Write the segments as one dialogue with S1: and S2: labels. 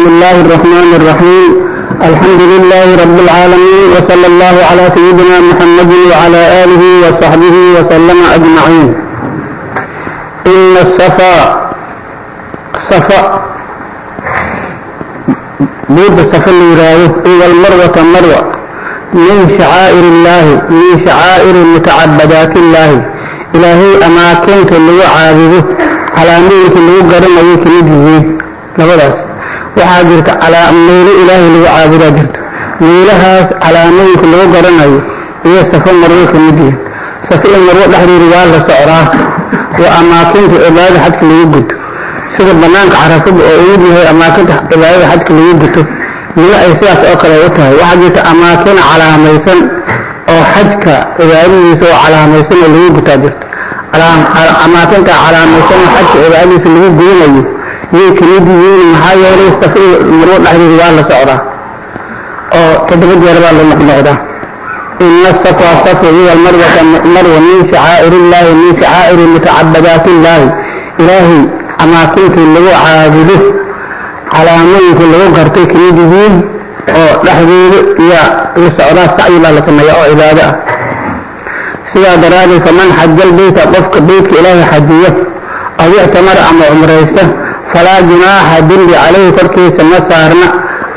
S1: بسم الله الرحمن الرحيم الحمد لله رب العالمين وصلى الله على سيدنا محمد وعلى آله وصحبه وسلم أجمعين إن الصفا صفا بود الصفا اللي يرايه إذا المروة مروة من شعائر الله من شعائر متعبدات الله إلهي أماكنك اللي عابده على ميلك اللي قرن أيك نجيه لبداس waxaa jirta meelo ilaahay lagu caabudaa jirta. Meelahaas calaamooyinka lagu garanayo iyo safo marwo ka mid yihiin safo iyo marwo dhexdeeda waa la socdaa. Waa amaakinta cibaadada xadka lagu guto. Sida banaanka carafada oo ugu yahay amaakinta cibaadada xadka lagu guto milo ay sidaas oo kale u tahay. Waxaa jirta amaakin calaamaysan oo xajka cibaadadiisa oo calaamaysan oo lagu gutaa jirta. Amaakinta calaamaysan oo xajka cibaadadiisa lagu gudanayo ويكن يديون محايا ويستخدم مروء نحن الزوال لسعره أو تدغد يربال للمحمدة إن الصفا صفا هو المروة المروة من شعائر الله من شعائر متعبدات الله إلهي أما كنت اللي هو عابده على من في اللي هو قرتك يديون أو لحظه يا رسالة سعيلة لكما يأو عبادة سوى درالي فمن حج البيت أبفك بيت إلهي حجية أو اعتمر أم عمره يستهد falaa junaaxa dembi calayhi korkiisa ma saarna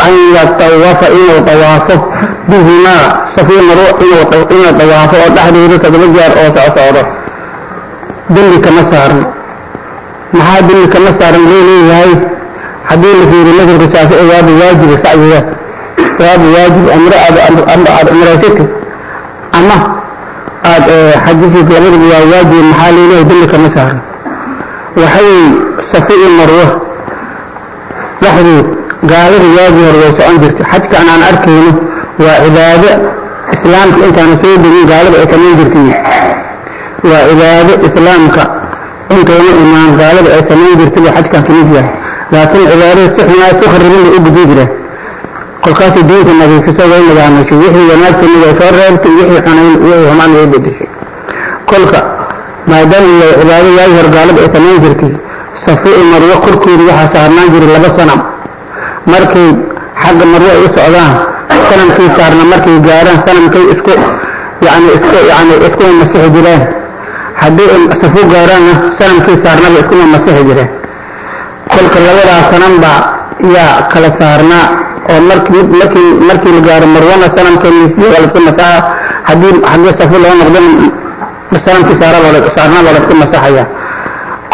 S1: an yatawafa inuu dawaafo bihimaa safi marwo inuu dawaafo oo dhexdeeda todoba jeer oo socsocdo dembi kama saarno maxaa dembi kama saaran loo leeyahay haddii la fiiriyo madhabka shaafici waaba waajiba sacyiga waaba waajib amre aad cumraysatid ama aad xajisid labadaba waa waajib maxaa leeyahay dembi kama saaran waxay الصفي المروة لحظوا قالوا رياضي مرويسة أنجرت حتى كان عن أركينه. وعبادة إسلامك إنت أنا سوي بني قالوا إيكا مينجرتني وعبادة إسلامك إنت أنا إمام قالوا إيكا مينجرتني حتى كان في نجرة لكن عبادة السحنة تخرج من الإب جيجرة قل قاسي دينك ما في سوى وين لغانش يحيي ناس من يسار رابط يحيي حنين يحيي همان يبدش قل ما دل العبادة يا جرقالب إيكا مينجرتني safi i marwo korkooda waxaa saarnaan jiray laba sanam. Markay xagga marwo ay u socdaan sanamkii saarna markay gaaraan sanamkay isku yani isku yani iskuma masixi jireen. Haddii safu gaaraanna sanamkii saarnaba iskuma masixi jireen. Kolka labadaas sanam yaa kala saarnaa oo markii markii markii la gaaro marwana sanamka la isku masaxa haddii haddii safu loo noqdana sanamkii saaraba saarnaa baa la isku masaxaya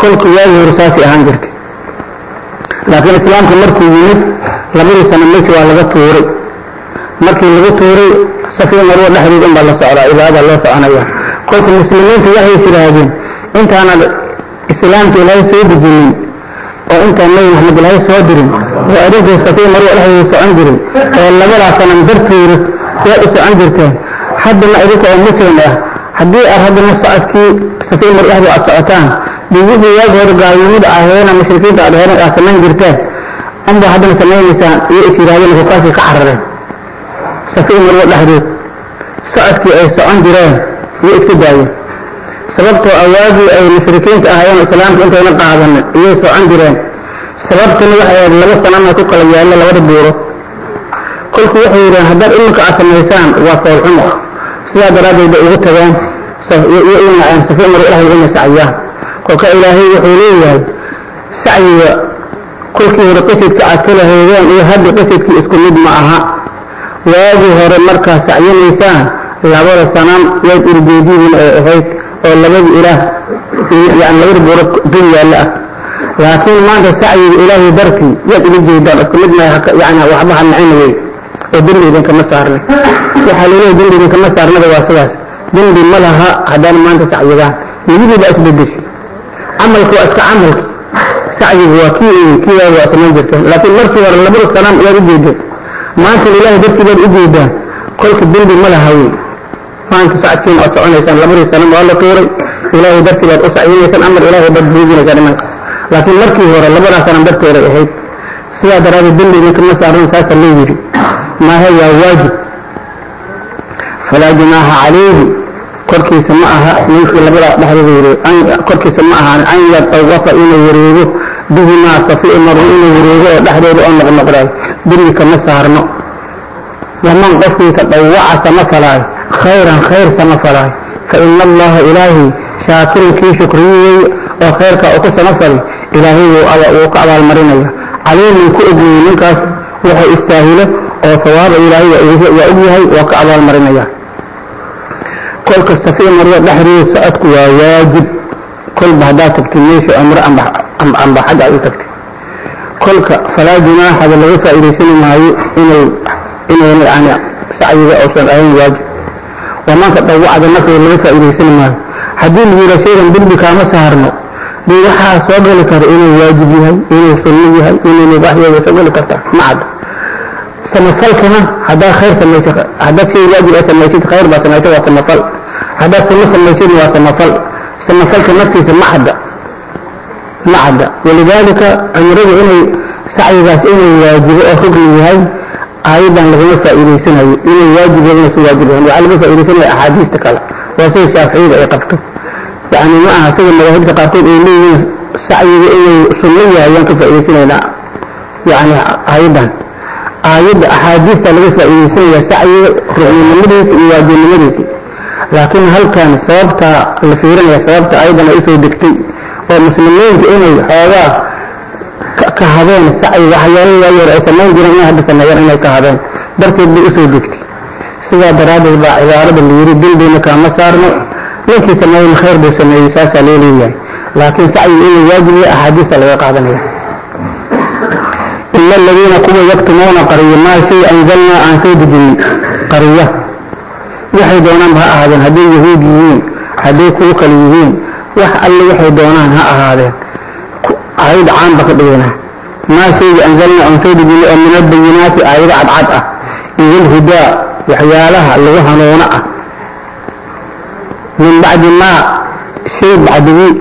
S1: kolka waagi hore saasay ahaan jirtay. Laakiin islaamka markuu yimid labadii sano meesha waa laga tuuray. Markii lagu tuuray safiya marwo dhexdeed unbaa la socdaa cibaadada loo soconaya kolka muslimiintu waxay yidhaahdeen intaanad islaamka ilaahay soo dejinin oo intaan nabi maxamed ilaahay soo dirin oo adinkuu safiya marwo dhexdeeda socon jirin oo labadaa sanan dartooda waad u socon jirteen. Haddana idinka oo muslim ah. Haddii aad haddana socodkii safiya marwo dhexdeeda aad socotaan waagi hore gaalnimada aheena mushrikiinta aad aad samayn jirteen unba haddana samaynaysaan iyo is yidhahdeen ka carareen safiin marwo dhexdeed socodkii ay socon jireen iyo iska daayeen sababtoo awaagii ay mushrikiinta ahaayeen islaamka intayna qaadanin iyay socon jireen sababtana waxay ahayd laba sanama ku kala yaalla labada buuro kolku waxay yidhaheen haddaad iminka aad samaysaan waa foolxumo sidaa daraaddeed bay ugu tageen iyo u naceen safiin marwo dhexdeed inay saciyaan kolka ilaahay wuxuu leeyahay sacyiga kolkii hore qasidka aad ka lahaydeen iyo hadda qasidkii isku mid ma aha. Waagii hore markaad sacyinaysaan labada sanam yaad urjeedidiin ay ahayd oo labada ilaah yani labada buuro dul yaalla ah. Laakiin maanta sacyiga ilaahay dartii yaad ula jeedaan isku mid ma yani waxba ha wey oo dembi idinkama saarnay. Waxaa la leeyahay dembi idinkama saarnada waa sidaas. Dembi ma laha haddaan maanta sacyidaan niyadii baa isbedeshay عمل كأس عمل سعي وكيل كيا وأتمنى جدا لكن مرتوا للبر السلام يا ربي جد. ما شاء الله جبت له إبني ده كل كبير بملها هوي. ما أنت ساعتين أو ساعتين كان لبر السلام والله طوري ولا جبت له أسعين كان أمر ولا جبت بيجي كلمة لكن مرتوا ورا لبر السلام جبت له هاي سوى درا بالدين من كل مسارون ساس اللي ما هي واجب. فلا جناها عليه. كركي سماها نيش إلا بلا بحر كركي سماها عين يد الوفا إلا يريده به ما صفي إمره إلا يريده بحر ذيري أمر مقرأي بني كما سهرنا ومن قصني كالطوعة سمسلاي خيرا خير سمسلاي فإن الله إلهي شاكر كي شكريه وخيرك أقص مسل إلهي وقع على المرينية عليه من كؤدي منك وهو استاهله وصواب إلهي وإبهي وقع على المرينية كل كسفين مرة لحرية سأتك واجب. كل بحدا تبتنيش أمر أم أم بحدا يتبت كل فلا جنا هذا الغفا إلي سنة مهي إنه إنه إنه يعني سعيد أو سنة أين واجب. وما تطوع هذا نفس الغفا إلي سنة مهي حدين لي رسيلا بلد كام سهرنا. بيوحا سوغل كر إنه واجب يهي إنه سنو يهي إنه نباح يهي سوغل كرتا معد سمثلتنا هذا خير سميتك هذا شيء واجب سميتك خير بس سميتك وسمثلت waa samafal haddaad sunno samaysidna waa samafal samafalka naftiisa ma cadda ma cadda walidaalika cumrada inay sacyigaas inuu waajibo oo rugni yahay aayadan laguma faa'iidaysanayo inay waajib yahay si waajib yahay waxaa laga faa'iidaysanaya axaadiista kale waa sida shaaficiyada ay qabto yani ma aha sida madaahibta qaarkood ay leeyihiin sacyiga inuu sunno yahay yaan ka faa'iidaysanaynaa yani aayadan aayadda axaadiista laga faa'iidaysanaya sacyiga rugnimadiisa iyo waajibnimadiisa laakiin halkan sababta la fiirinaya sababta ayadan ay u soo degtay oo muslimiinta inay xoogaa ka hadeen sacyi waxyaalo yaayar ay samayn jireen inay hadda inay ka hadeen darteed bay u soo degtay. Sidaa daraaddeed baa cibaarada la yidhi dembeyna kaama saarno ninkii sameeyeyna khayr buu sameeyey saasaa loo leeyahay. Laakiin sacyiga inuu waajib yahay axaadiista laga qaadanaya. Ila aladiina kuwa yaktumuuna qariya maa shay anzalnaa aan soo dejinay qariya وحي دونان ها أهدين هدي يهود يهود هدي كوكا ليهود وح ألا وحي دونان ها أهدين عيد عام بكدينا ما سيد أنزلنا عن سيد بل أمنا بينات عيد عد عد إذن هدى وحيالها اللي غهنونا من بعد ما سيد بعده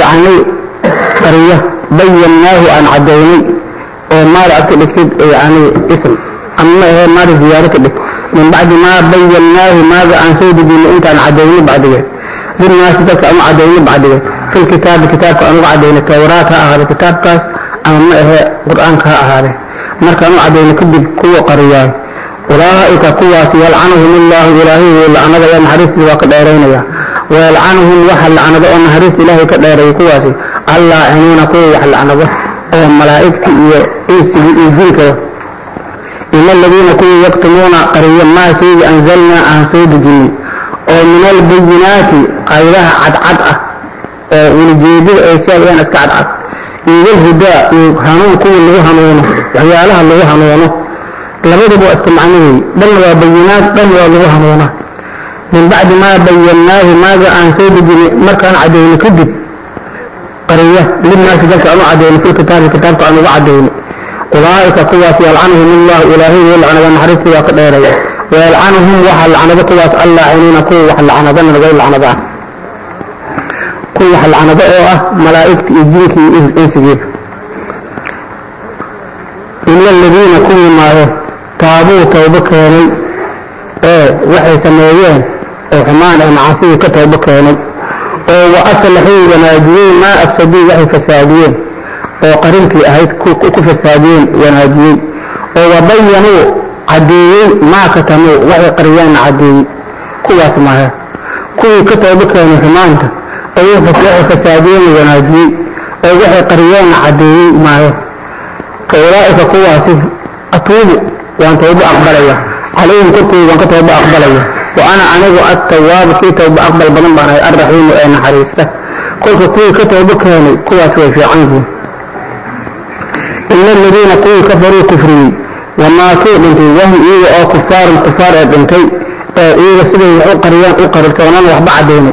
S1: يعني قرية بيناه عن عدوني وما رأت لكتب يعني اسم الله ما في زيارتك لك من بعد ما بيناه ماذا عن سيد بي من انت عن عدوين بعد ذلك ذي الناس تبقى عن عدوين بعد ذلك في الكتاب كتابك عن عدوين كوراك أهل كتابك عن ما هي قرآنك أهل مالك عن عدوين كبير قوة قريان أولئك قوة يلعنهم الله إلهي ولعنه الله محرس الواقع دارين يا ويلعنهم وحل لعنه يا محرس إلهي كدارين قوة الله عنون قوة يحل لعنه يا ملائكتي يا إيسي يزيكه إن الذين كنوا يكتمون قرية ما فيه أنزلنا عن سيد الجنين ومن البينات قيلها عد عد أه ولجيب الأشياء لأن يعني أسكعد عد إن الهداء هنون كون اللي هنونه يعني عليها اللي هنونه لابد أبو أستمعنيه بل وبينات بل اللي هنونه من بعد ما بيناه ماذا عن سيد الجنين ما كان عدين كدب. قرية لما سيدك أنا عدين. في الكتاب الكتاب أنا عدين. أولئك قوات يلعنهم الله إلهي يلعن ومحرس وقدره ويلعنهم وحل العنب قوات اللعنين كو وحل العنب من غير العنب كو وحل العنب أوه ملائكة إجينك إنسجيب إن الذين كو ما تابوا توبك يعني وحي سمويين إغمان المعاصي كتوبك يعني وأصلحوا ونادوين ما أفسدوا وحي فسادين. oo qarintii ahayd ku fasaadiyeen wanaajiyey oo wabayanuu caddeeyey maa katanuu waxay qariyaanna cadeeyey kuwaas maaha kuwii ka tooba keenay xumaanta oo waxay wanaajiyey. oo waxay qariyaanna cadeeyey maaha fa ulaa'ika kuwaasi atuubu waan tooba aqbalaya. calayhim korkooda waan ka tooba aqbalaya. wa ana anigu attawaabu kii tooba aqbal badan baan ahay alraxiimu ee naxariista. kolka kuwii ka tooba keenay kuwaas way fiican yihiin. إن الذين قووا كفروا كفرين وما كوا وهم إيه أو كفار الكفار يا بنتي إيه سبي أقريان أقر الكونان وحبا عدين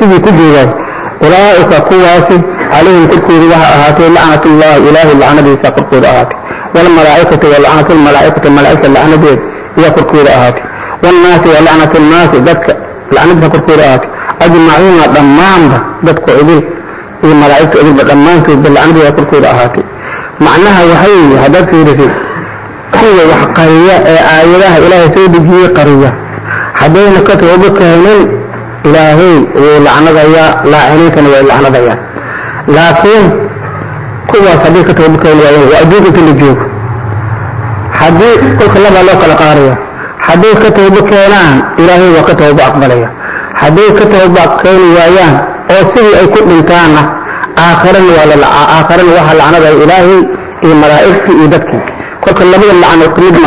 S1: سبي كجي ذا أولئك قواسي عليهم تلكوا بها أهاتي لعنة الله إله اللعنة دي ساقبتوا أهاتي. والملائكة واللعنة الملائكة الملائكة اللعنة دي يقرقوا أهاتي. والناس واللعنة الناس ذكا اللعنة دي ساقبتوا أهاتي. أجمعونا دمامها ذكوا إذي الملائكة إذي بدمامك باللعنة دي يقرقوا أهاتي. Macnaha waxay yihi haddaad fiirisid kuwa wax qariya ee aayadaha ilaahay soo dejiyey qariya. Haddayna ka toobo keenin ilaahay wuu lacnadayaa laaciniintana way lacnadayaan laakiin kuwaas haddii ka tooba keeni waayeen waa adduunka la joogo. Haddii kolka labaa loo kala qaadaya hadday ka tooba keenaan ilaahay waa ka tooba aqbalaya. Hadday ka tooba keeni waayaan oo sidii ay ku dhintaanna آخرنا ولا لا آخرنا واحد لعنة إلهي الملائكة يدك كل كلمة لعنة قريبة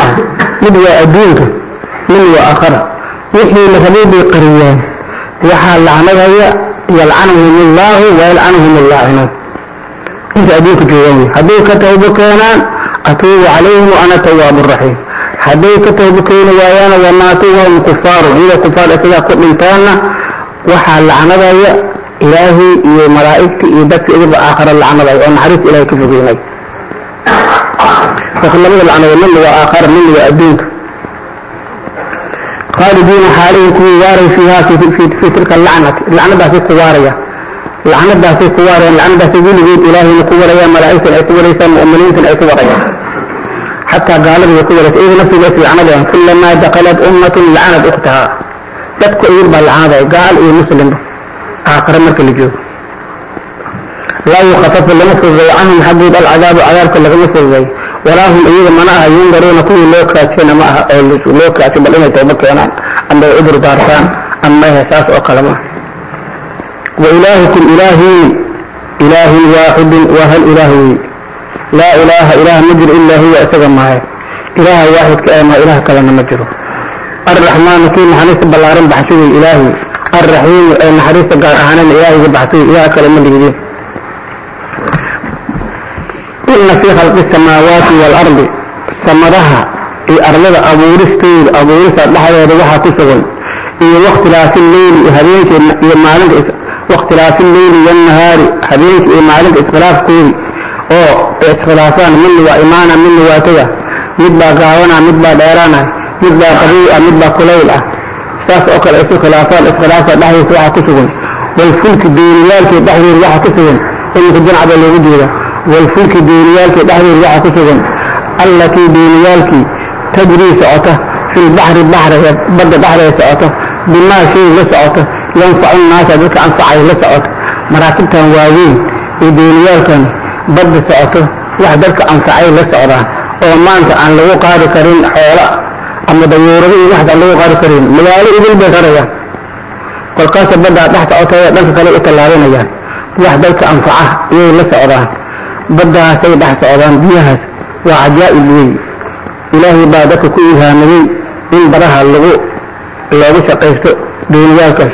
S1: من وأدينك من وآخر وحي لخليل القريان واحد لعنة هي يلعنهم الله ويلعنهم من الله. إذا أدينك جواني. هدوك توبك أنا أتوب عليهم وأنا تواب الرحيم. هدوك توبك أنا وأنا وما أتوبهم كفار إذا كفار أتوبك من تانا واحد هي إلهي إيه ملائكة إيه آخر العمل بآخر العنة وأن حريف إلهي كفر بيناي فخلنا بذل عنه من هو آخر من هو أدوك خالدين حالين كواري فيها في, في, في, في تلك اللعنة. اللعنة بها في كوارية اللعنة بها في كوارية اللعنة بها في كل بيت إلهي مكوارية ملائكة الأكوارية مؤمنين في الأكوارية حتى قالوا بكوارية إيه نفسي بس العنة كلما دخلت أمة لعنت أختها. تبقى إيه بالعنة قال إيه مسلم. آخر مرك الجو لا يخفف لما زي عنهم حقوب العذاب وعذابك لما فزي ولا هم أيضا مناها ينظرون كل لوكا تينا معها أولوك لوكا تينا بلما يتوبك ينعن عند عبر بارسان۔ أما يساس وقلما وإلهكم إلهي۔ إلهي واحد وهل إلهي؟ لا إله إله مجر إلا هو أتغم إله واحد كأيما إله كلا نمجره الرحمن كي محنس بالله رب حسوه إلهي۔ الرحيم نحديث قال أنا من إياه يبحثي إياه كلمة جديدة إن في خلق السماوات والأرض سمرها في أرضها أبو رسطير أبو رسط لها يرضها تسغل في وقت لا في الليل هذينك يمعلم وقت لا في الليل والنهار هذينك يمعلم إسخلاف كوري أو إسخلافان من وإيمانا من واتية مدى قاونا مدى ديرانا مدى قبيئة مدى كليلة. Saas oo kale isu khilaafaan iskhilaafka dhexdiisa waxaa ku sugan. Walfulki dooniyaalkii dhexdeeda waxaa ku sugan. Iminka jinac baa loogu jeeda walfulki dooniyaalkii dhexdeeda waxaa ku sugan. Allatii dooniyaalkii tajrii socota fi lbaxri baxriga badda dhexdeeda socota. Bimaa shay la socota. Yanfacu nnaasa dadka anfacay la socota. Maraakibtan waaweyn iyo dooniyaalkan badda socoto wax dadka anfacay la socdaan oo maanta aan lagu qaadi karin xoola ama dayuurado iyo waxda aan lagu qaadi karin magaalo idil bay rarayaan kolkaasa baddaa dhex socotaya dhanka kale u tallaabanayaan wax dadka anfaca iyay la socdaan baddaasay dhex socdaan biyahaas waa cajaa'ib wey ilaahay baa dadka ku ilhaamayey in baraha lagu loogu shaqaysto dooniyaalkaas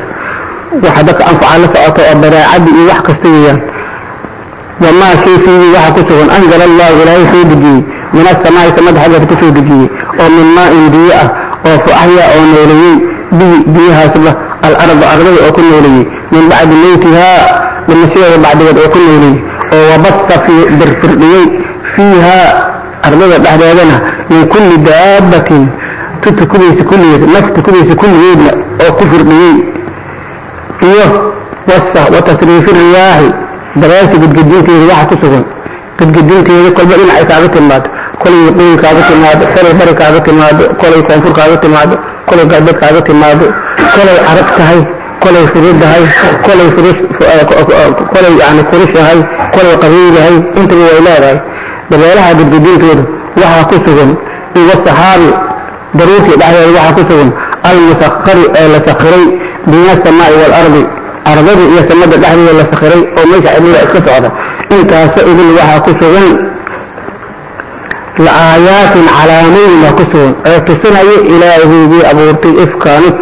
S1: waxa dadka anfaca la socoto oo badaacaddi iyo wax kasta weeyaan wamaa shay fiihi waxaa من السماء سمد حاجة كسود جي ومن ماء بيئة وفؤية ونوليين بي بيها سبا الأرض أرض وكل نولي من بعد ميتها من مسيح بعد ميت وكل نولي وبص في برفرقين فيها أرض بعد أدنى من كل دابة تتكلس كل يد ما تتكلس كل يد أو كفر بيئة فيه إيوه، وصة وتصريف الرياح دراسة قد قدمت الرياح تسوى قد قدمت الرياح كل بقين عيسابة المات kolay waqooyi kaaga timaado kolay bari kaaga timaado kolay koonfur kaaga timaado kolay galbeed kaaga timaado kolay arag tahay kolay furudahay kolay kolay yani kurushahay kolay qabiilahay intaba way leedahay dabeelaha gadgadintooda waxaa ku sugan iyo saxaabi daruurtii dhexdeeda waxaa ku sugan almusakari ee la sakhiray bayna asamaa'i waalardi ardada iyo samada dhexdeeda la sakhiray oo meesha cidlada iska socda intaasa idin waxaa ku sugan لآيات علامين لكسون كسون أي إلهي بي أبورتي إف كانت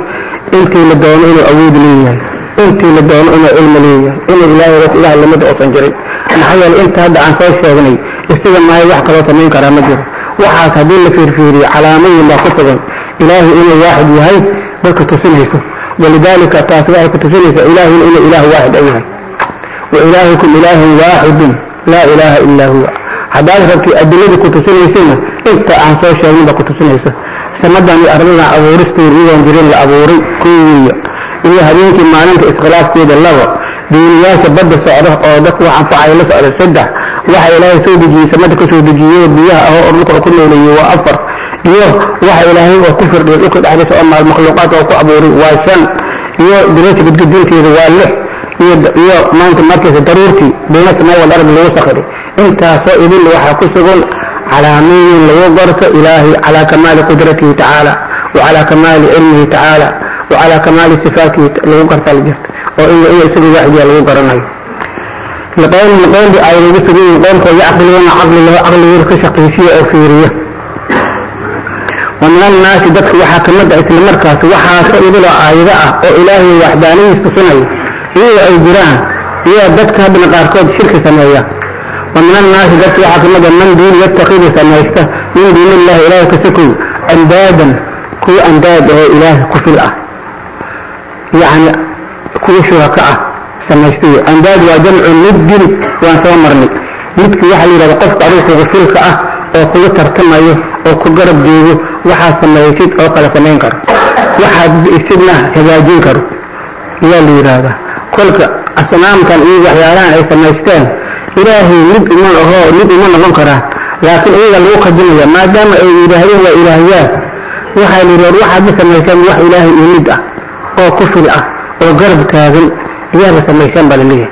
S1: إنتي لدون إنه أبود لي إنتي لدون إنه علم لي إن إلهي رس إله لم مدعو تنجري. نحيال إنت هذا عن صوت شغني استغل ما يوحق روطة منك رمجر وحاك دل فيرفيري علامين لكسون إلهي إنه واحد يهي بك تسنهك ولذلك تاسبعك تسنهك إله إنه إله واحد أيها. وإلهكم إله واحد. لا إله إلا هو. هذا غير في أدلة كتوسين يسنا إنت أنصار شعبي بكتوسين يسنا سنداني أرنا أبورس تريد أن جري الأبوري كوي إلى هذين كي معلم في إسقلاس في دلوا دنيا سبب سعره أدق وعم فعيل سعر سدة واحد لا يسود جي سند كسود جي ودي أهو أرنك أكون لي وأفر. يو واحد لا هو كفر دي أكل على سؤال مع المخلوقات أو أبوري واسن يو دريس بتجدين في intaasoo idil waxaa ku sugan calaamiyin lagu garto ilaahay calaa kamaali qudratihi tacaala wa calaa kamaali cilmihi tacaala wa calaa kamaali sifaatihi lagu gartaa la jirta oo in iyo isagu waaxdiya lagu garanayo. Liqowlin qowli ay lagu sugayiin qowlkoo yacqiluna caqliga caqligeeda ka shaqaysiya oo fiiriya wa min annaasi dadka waxaa ka mid a isla markaas idiloo aayado ah oo ilaahay waxdaanihiis tusinaya iyagoo ay jiraan iyaa dadka haddana qaarkood shirki sameeya. ومن الناس جاءت عاصمة من دين يتقيد سمعيسة من دين الله إله كسكو أندادا. كل أنداد إله كفلة يعني كو شركة سمعيسي أنداد وجمع مدين وانسا ومرني مدك يحلي لو قفت عليك غسلك آه، أو كو تركم أيه أو كو قرب ديه وحا سمعيسيت أو قلت منكر وحا بإستدنا هجاجينكر يا ليرادة كل أسنام كان إيه وحيالان إيه سمعيستان إلهي نب إيمان أهو نب إيمان نظن قراء لكن إيه لو قدمها ما دام إلهي هو إلهيات وحي لروح حديثة ما يكان وحي إلهي إيمدة أه. أو كفرة أه. أو غرب كاغل إيه بس ما يكان بالليه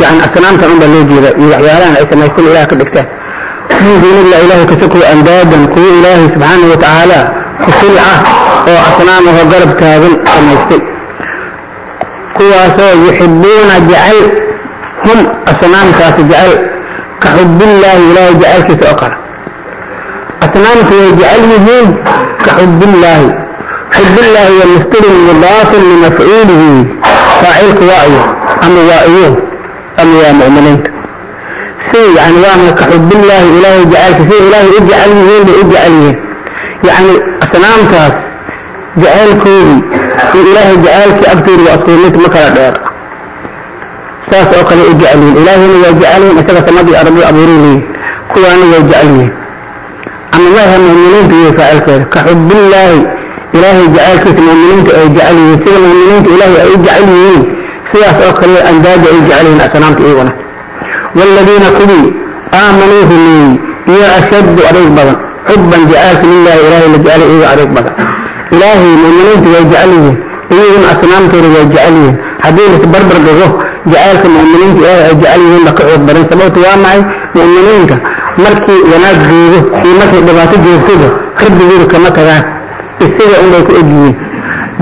S1: يعني أسنام تعمل بالليه جيدة يعيالان عيسى ما يكون إلهي قد إكتاه يقول الله إلهي كتكو أندادا كو إلهي سبحانه وتعالى. كفرة أه. أو أسنام وغرب كاغل كما يكتب كواسو يحبون جعل كن أسنان خاص جعل كحب الله لا يجعل كثقر أسنان خاص جعل مهين كحب الله. حب الله هو المستلم والباطل لمفعوله. فاعل قوائه أم وائيه أم يا مؤمنين. سي يعني عنوانه كحب الله إله جعل كثير الله إجعل مهين بإجعل مهين يعني أسنان خاص جعل كوري إله جعل كأكثر وأكثر مثل مكرا دارك kuwaana waa jecel yihiin ama maaha mu'miniinta iyo faacilkeeda ka xubillaahi ilaahay jecelkiisa mu'miniinta ay jecel yihiin sida mu'miniinta ilaahay ay u jecel yihiin sidaas oo kale andaaja ay jecel yihiin asnaamta iyaguna والذين كلي آمنوا همي يا أشد أريك بدن حبا جعلت لله إلهي لجعل إيه أريك بدن إلهي مؤمنين ويجعله إيهم أسنام توري ويجعله حديث بربر jacaylka muminiinta ilaahay ay jecel yihiinba ka xoog badan. Sababtu waa maxay? Muminiinta markii wanaag joogo iyo markay dhibaato joogtoba rabbigooda kama tagaan. Isaga unbay ku egyihiin.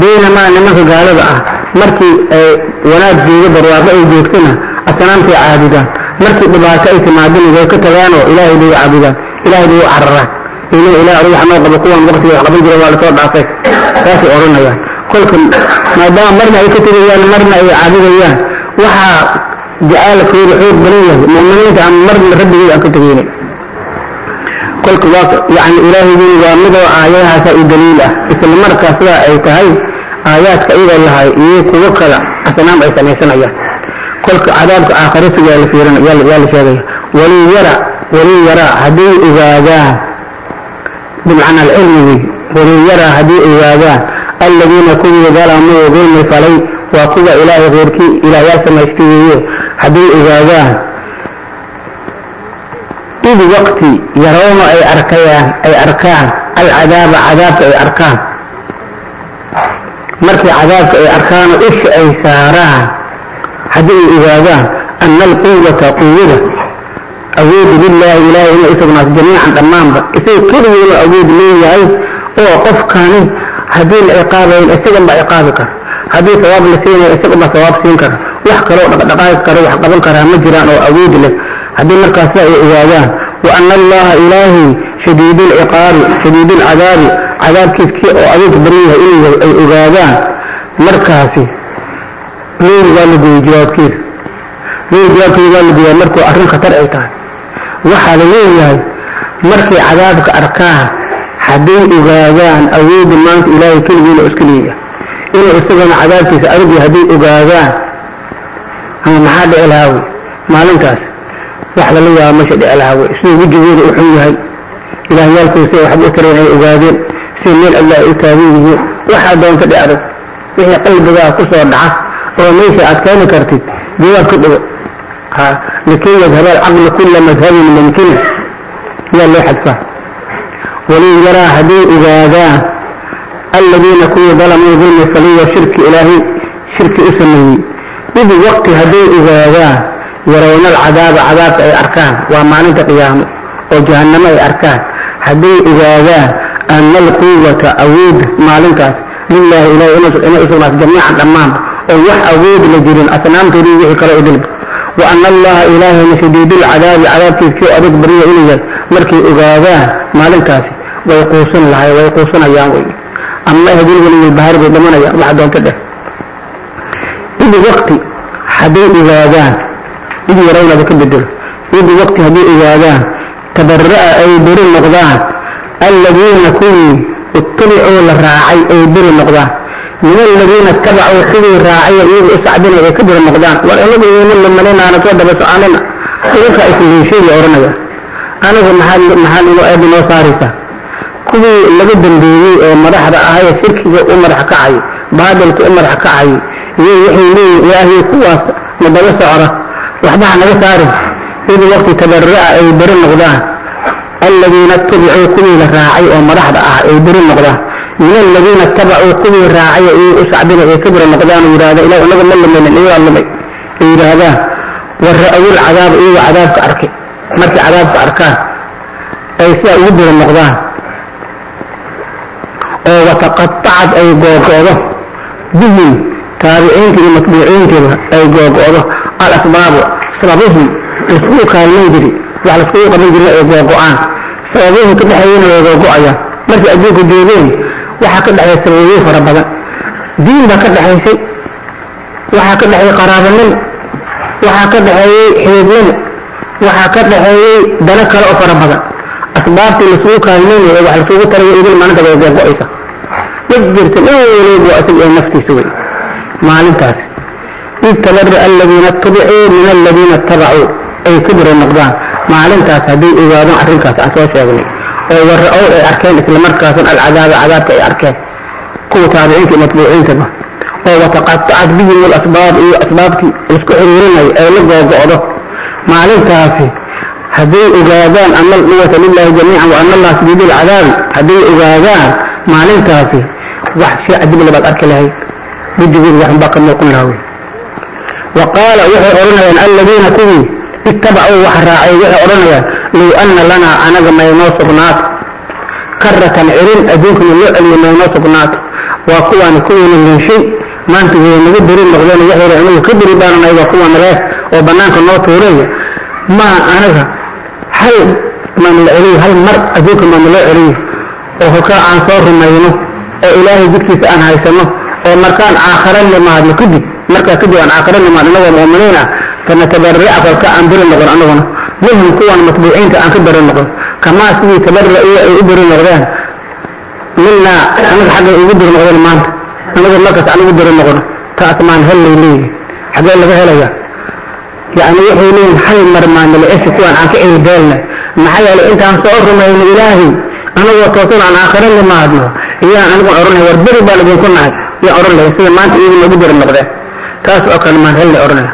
S1: Baynamaa nimanka gaalada ah markii ay wanaag joogo barwaaqo ay joogtona asnaamtay caabudaan. Markii dhibaato ay timaadana way ka tagaanoo ilaahay bay caabudaan. Ilaahay bay u cararaan. Inuu ilaah ohi waxnoo qabo kuwan waqtiga wax qaban jira waa la soo dhaafay. Saasay odhanayaan kolka maadaama marna ay ka tegayaan marna ay caabudayaan xoog badan yahay mu'miniinta aan marna rabbigooda aan ka tegaynin kolka waa yani ilaahaygiin waa midoo aayadahaasa u daliil ah isla markaa sidaa ay tahay aayaadka iyagoo lahay iyo kuwo kale asnaam ay samaysanayaan kolka cadaabka aakhirasiga la fiirin yaa la sheegaya walii yara walii yara hadday ogaadaan bimacna alcilmigi walii yara hadday ogaadaan aladiina kuwii dalamuu dulmi falay وكذا إلهي غيركي إلى ياسم اشتيهيه حدي إغاذان إذ وقت يرون أي أركيان أي أركان العذاب عذاب أي أركان مركي عذاب أي أركان إش أي ساران حدي إغاذان أن القوة قوة أعوذ بالله إلهي إلا إسا بناس جميعا تماما إسي كله أعوذ بالله أو قف كان هذه العقابة إن أستجنب عقابك dhaqdhaqaaqi kara wax qaban karaa ma jiraan oo awood leh haddii markaas sidaa ay ogaadaan wa ana allaha ilaahi shadiid lciqaabi shadiid lcadaabi cadaabkiiskii oo adoog baran yahay inuu ay ogaadaan markaasi leyri waa la gooyey jawaabkeeda leyri jawaabkeeda waa la gooyaa markuu arrin khatar ay tahay waxaa la leeyahay markay cadaabka arkaan hadday ogaadaan awoodda maanta ilaahay keligiina iska leeyahay إنه استغنى عذابك في أرضي هدي أقاذان هم محادة الهاوي ما لنكاس وحل الله مشهد الهاوي إسمه وجهور أحيوها إله يالك وسيء وحب أكرين أي أقاذين سنين الله إكاذينه وحب أن تدي أرض. إحنا قلب ذا قصة ودعاه وميسى أتكاني كرتي. بيوا كبه لكي يظهر العقل كل مذهب ممكن. يالله حدفه ولي يرى هدي أقاذان الذين كونوا ظلموا ظلم الخليل وشرك إلهي شرك إسمه. بذي وقت هدوء غيابان يرون العذاب عذاب أي أركان ومعنى قيامه وجهنم أي أركان هدوء غيابان أن القوة أود مالك لله إله إله الله جميعا أمام ويح أود لجرين أتنام تريد إقراء ذلك وأن الله إله شديد العذاب عذاب كيف كي بريه إليه مركي أغاذان مالك ويقوصن العيوة ويقوصن أيام ويقوصن أم الله يقول لي البحر بدمنا يا الله عدوك ده إذا وقت حبيب إزاغان إذا يرون بك بدل إذا وقت حبيب إزاغان تبرأ أي بر النقضان الذين كوي اتبعوا الراعي أي بر النقضان من الذين اتبعوا خذوا الراعي إذا إسعدنا أي كبر النقضان من يقول لنا ملينا أنا تودى بسعاننا إذا فأسي شيء يا أورنجا. أنا في محل محل إبن وصارفة kuwii laga dambeeyey oo madaxda ahaye shirkiga u madax kacay baadilka u madax kacay iyo waxay leeyihiin ilaahay kuwaas na daba socda. Waxbaha naga saarin id waqti tabara'a ay beri noqdaan aladiina ittabicuu kuwii la raacay oo madaxda ah ay beri noqdaan. Min aladiina ittabacuu kuwii raacay iyagu u sacbina ay ka beri noqdaan yidhahda ilah inaga ma lumaynin iyagaa lumay. Ay yidhaahdaan wa ra'awul cadaab iyagoo cadaabka arkay. Markay cadaabka arkaan ay sidaa ugu beri noqdaan oo wataqatacad ay googo'do bihim taabiciinta iyo matbuuciintaba ay googo'do alasbaabu sababihim laiskugu kaalmayn jiri wax laiskugu qaban jiri ay googo'aan. Sababihim ka dhexeeyena way googo'ayaan. Markay adduunka joogeen waxaa ka dhexeeya sababiyo fara badan. Diin baa ka dhexaysay waxaa ka dhexeeyey qaraabanimo waxaa ka dhexeeyey xididnimo waxaa ka dhexeeyey dano kale oo fara badan أخبارك لسوكا النوني إذا حلسوكا تريد إذن ما نتبع ذلك بأيكا يجبرت الأول بأسل إلى نفسي سوي؟ معلم تاسي إذ الذين اتبعوا من الذين اتبعوا. أي كبر النقدان معلم تاسي دي إبادة أحرم كاسي أساس يا بني ورعوا الأركان إثل مركز العذاب العذاب تأي أركان. قوة تابعينك مطبوعين تبا وتقطعت بهم الأسباب إيه أسبابك إسكو حرورين أي لغة وقعدة معلم تاسي hadday ogaadaan ana alquwata lilahi jamiican wa ana allaha shadiid alcadaabi hadday ogaadaan maalintaasi wax shay cadibla baad arki lahayd wejigeedu waxunbaa ka muuqan lahaa wey wa qaala waxay odhanayaan aladiina kuwii ittabacuu wax raacay waxay odhanayaan low anna lanaa anaga maynoo sugnaato karatan celin adduunkana loo celiyo maynoo sugnaato waa kuwaani kuwiina liishay maanta way naga beri noqdeen waxay anagu ka beri baananay waa kuwan lees hal maana la celiyo hal mar adduunka maana loo celiyo oo halkaa aan soo rumayno oo ilaahay jidkiisa aan haysano oo markaan aakhare nimaadno kadib markaa kadib aan aakhare nimaadno inagoo mu'miniin ah fanatabaraca kolka aan beri noqon anaguna. Minhum kuwan matbuuciinta aan ka beri noqon. Kamaa sidii tabara'uu ay u beri noqdeen. Minaa anaga xaggay ugu beri noqdeen maanta. Anaga markaas aan ugu beri noqono. Taas maan hellay leeyihiin xaggee laga helaya yani waxay leeyihin hal mar maana la eshi kuwan aan ka ceelbeelna maxaa yeelay intaan soo rumayno ilaahay anagoo toosan aan aakhare nimaadno iyaan anigu odhanay war beri baan idinku nahay yaa odhan lahay sida maanta iyagu noogu beri noqdeen taas oo kale maan hellay odhanaya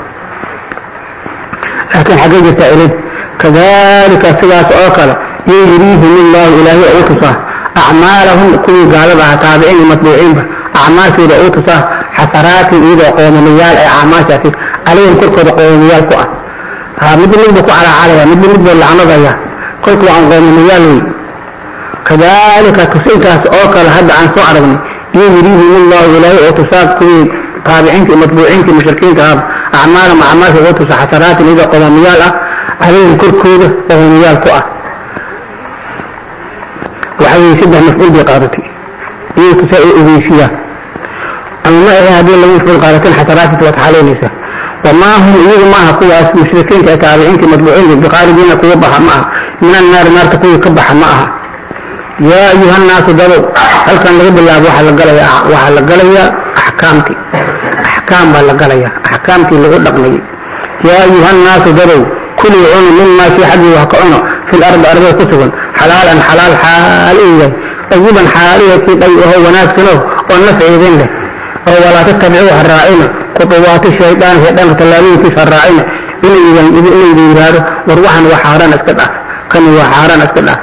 S1: laakiin xaggee jirtaa ilid kadalika sidaas oo kale yuriihim illaahu ilaahay ugu tusaa acmaalahum kuwii gaalada ahaa taabiciin iyo عليهم كل كذا قوم يالقوا ها مدن مدن قوا على عليا مدن مدن اللي عنا ضيا كل كوا عن قوم يالي كذلك كسين كاس أوكل هذا عن صعرني يريه الله ولا يعتصاب كل تابعينك ومتبوعينك مشركين كاب أعمال مع ما في غوتس حسرات إذا قوم يالا عليهم كل كذا قوم يالقوا وحي يسده مسؤول بقارتي يوتسأي إذي فيها. أما إذا هذه اللي مسؤول قارتين حسرات توت حالي ah waxaa weye saddex mafcuul bay qaadatay iyay tusaa ay ogeysiyaan ama ma ahe haddii lagu mafcuul qaadatin xasanaatiisa waad xaalaynaysaa wamaa hum iyagu maaha kuwaas mushrikiinta ee taabiciinta matbuuciinta biqaalidiina kuwa baxa ma aha min annaari naarta kuwii ka baxa ma aha yaa ayuha nnaasu dadow halkan laga bilaabo waxaa la galayaa waxaa la galayaa axkaamtii axkaam baa la galayaa axkaamtii lagu أو ولا تتبعوا الرائمة خطوات الشيطان هدان تلالين في الرائمة إن إذن إذن إذن إذن وروحا وحارنا كتبع كم وحارنا كتبع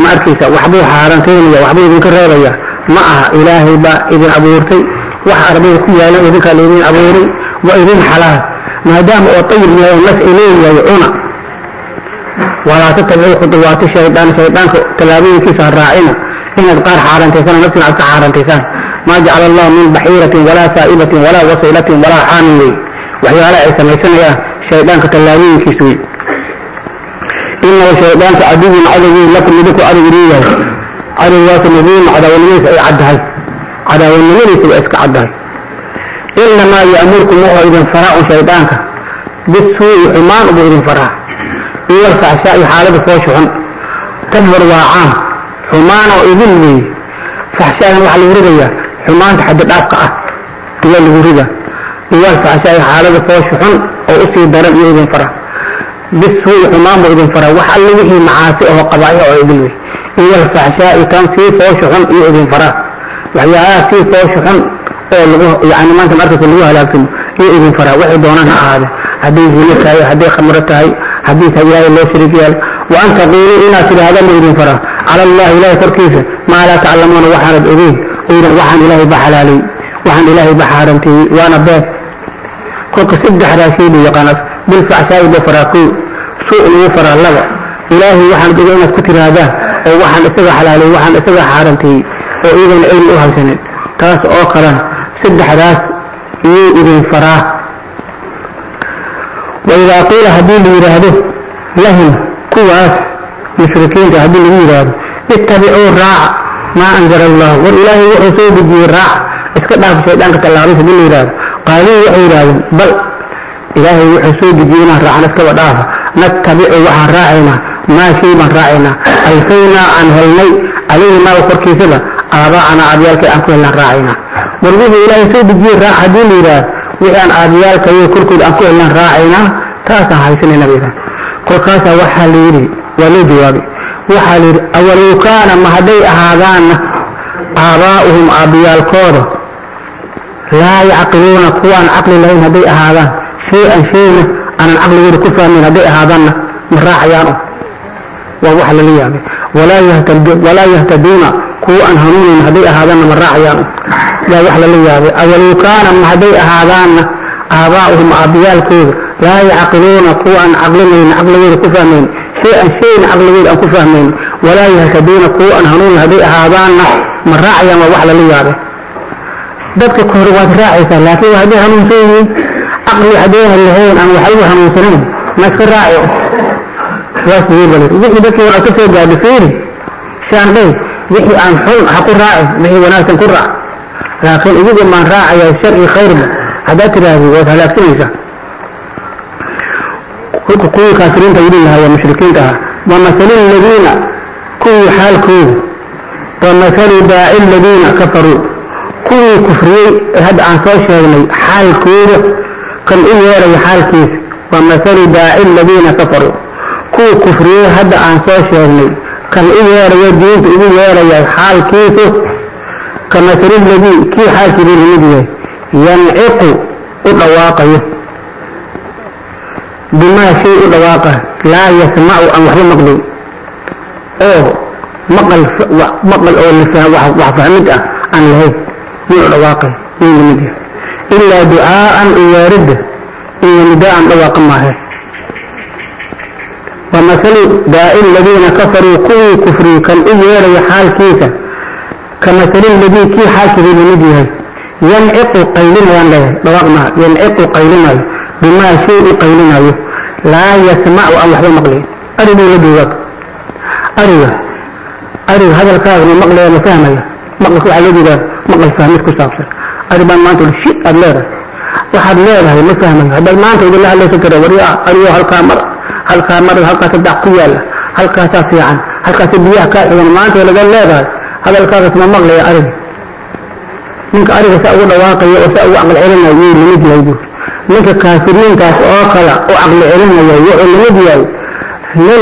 S1: ما أركيسا وحبو حارن كيني وحبو ذنك الرغية معها إلهي با إذن أبورتي. وحاربو كيانا إذن كالإذن أبوري. وإذن حلاه ما دام أطيب من الناس إليه يعونا ولا تتبعوا خطوات الشيطان. شيطان تلالين في الرائمة إن القار حارن تيسان نفسنا أبقى حارن تيسان. ما جعل الله من بحيرة ولا سائلة ولا وسيلة ولا حامل. وحي على عيسان عيسان يا شيطان كتلاوين كسوي إن الشيطان عدو عدو لكم لدك عدو ليا عدو الله سمزين عدو الميس أي عدها عدو. الميس وإسك عدها إلا ما يأمركم الله إذن فراء شيطانك. بالسوء حمان بإذن فراء. إلا فعشاء حالة فوشهم تبر واعاه. حمان وإذن لي. فحشاء محل ورغيه حمانت حد الأبقاء هي الغريبة وواسف عشاي حالده فوشحن أو أسي درم يؤذن فرا بس هو حمام يؤذن فرا وحلوه معاسئة وقبائية ويؤذنوه وواسف عشاي كان في فيه فوشحن يؤذن فرا وحيا فيه فوشحن يعني ما أنتم أركز اللوها لكن يؤذن فرا وحي دونانها هذا هدي زينك هاي هدي خمرت هاي هدي تبيعي الله شريكيال وأنت قولي إنا سلي هذا مؤذن فرا على الله لا يتركيزه ما لا تعلمون وحارب إذين إيه ويقول وحن إلهي بحلالي وحن إلهي بحارمتي وأنا به كنت سبد حراسين يقانس بالفع سايب بفراقي سوء الوفر اللغة. إلهي وحن قدونا كتر هذا وحن إسغى حلالي وحن إسغى حارمتي وإذا إيه العلم أهل سنة تاس أوكرا سبد حراس إيه يؤذي الفراق وإذا قيل هدين ليرهده لهم كواس مشركين هدين ليرهده اتبعوا الراع. Maa anzala allah war ilaahay wuxuu soo dejiyey raaca iska dhaaf shaydaanka tallaabis haddii la yidhaahdo. Qaaluu waxay yidhahdeen bal ilaahay wuxuu soo dejiyey inaan raacna iskaba dhaafa nattabicu waxaan raacaynaa maa shay baan raacaynaa alfaynaa aan helnay calayhi maaga korkiisaba aabaa'anaa aabyaalkay aan ku helnaan raacaynaa war wixii ilaahay soo dejiyey raac haddii la yidhaahdo wixii aan aabiyaalka iyo korkooda aan ku helnaan raacaynaa taasaan haysanayna bay kolkaasaa waxaa la yidhi waa loo jawaabay وحلل ولو كان ما هدي هذان آباؤهم أبي الكور لا يعقلون قوى عقل لهم هدي هذا شيئا شيئا أن العقل يريد كفر من هدي هذان من راعيانه ووحلل يعني. ولا يهتدي ولا يهتدون قوى أن هنون هدي هذان من راعيانه لا يحلل يعني. ولو كان ما هذان آباؤهم أبي الكور لا يعقلون قوة عقلين عقلين كفهمين شيء شيء عقلين كفهمين ولا يهتدون قوة هنون هذي هذان من راعي ما وحلا لي هذا دبت كهروات راعي لكن هذي هنون فيه عقل هذي هنون أنا وحلو هنون سنين ما كان راعي بس يقول لي يجي بس يقول أكيد في جاد فيه شان بي. يجي عن حول حق راعي ما هي وناس كرة لكن يجي ما راعي الشر خير. هذا كذا هو هلاكتنيسه كون كافرين تجدين لها ومشركين تها. ومثل الذين كون حال كون ومثل داع الذين كفروا. كون كفرين هاد عنصاش يعني حال كون كان إن يالي حال كيس. ومثل داع الذين كفروا. كون كفرين هاد عنصاش يعني كان إن يالي يدين إن يالي حال كيس. كمثل الذين كي حال كيس ينعقوا الواقع يسر bimaa shay u dhawaaqa laa yasmacu aan waxba maqlin oo maqal maqal oo wax fahmid ah aan lahayn yuu u dhawaaqay yuu lamid yahay ilaa ducaa'an iyaaridda iyo nidaa'an dhawaaqa maahe wamahalu daaci ladiina kafaruu kuwii kufriyey kan u yeeraya xaalkiisa kamasali ladii kii xaalkiiba lamid yahay yanciqu qaylinayaan leeyahay dhawaaq لا يسمع الله ما قلي أريد أن أدوك أريد. أريد هذا الكافر ما مقلي ما فهمي ما قلت على ذي ما قلت فهمي كشافر أريد أن ما أنت الشيء الله وحد لا هذا ما فهمي هذا ما أنت الله الله سكر وريا أريد هالكامر هالكامر هالكاس الدقية هالكاس سيعا هالكاس بيا كا ما أنت ولا قال لا هذا هذا الكافر ما قلي أريد. منك أريد سأقول واقعي وسأقول عن العلم الذي لم يجده ninka kaafiriintaas oo kale u caqli celinaya wuxuu lamid yahay nin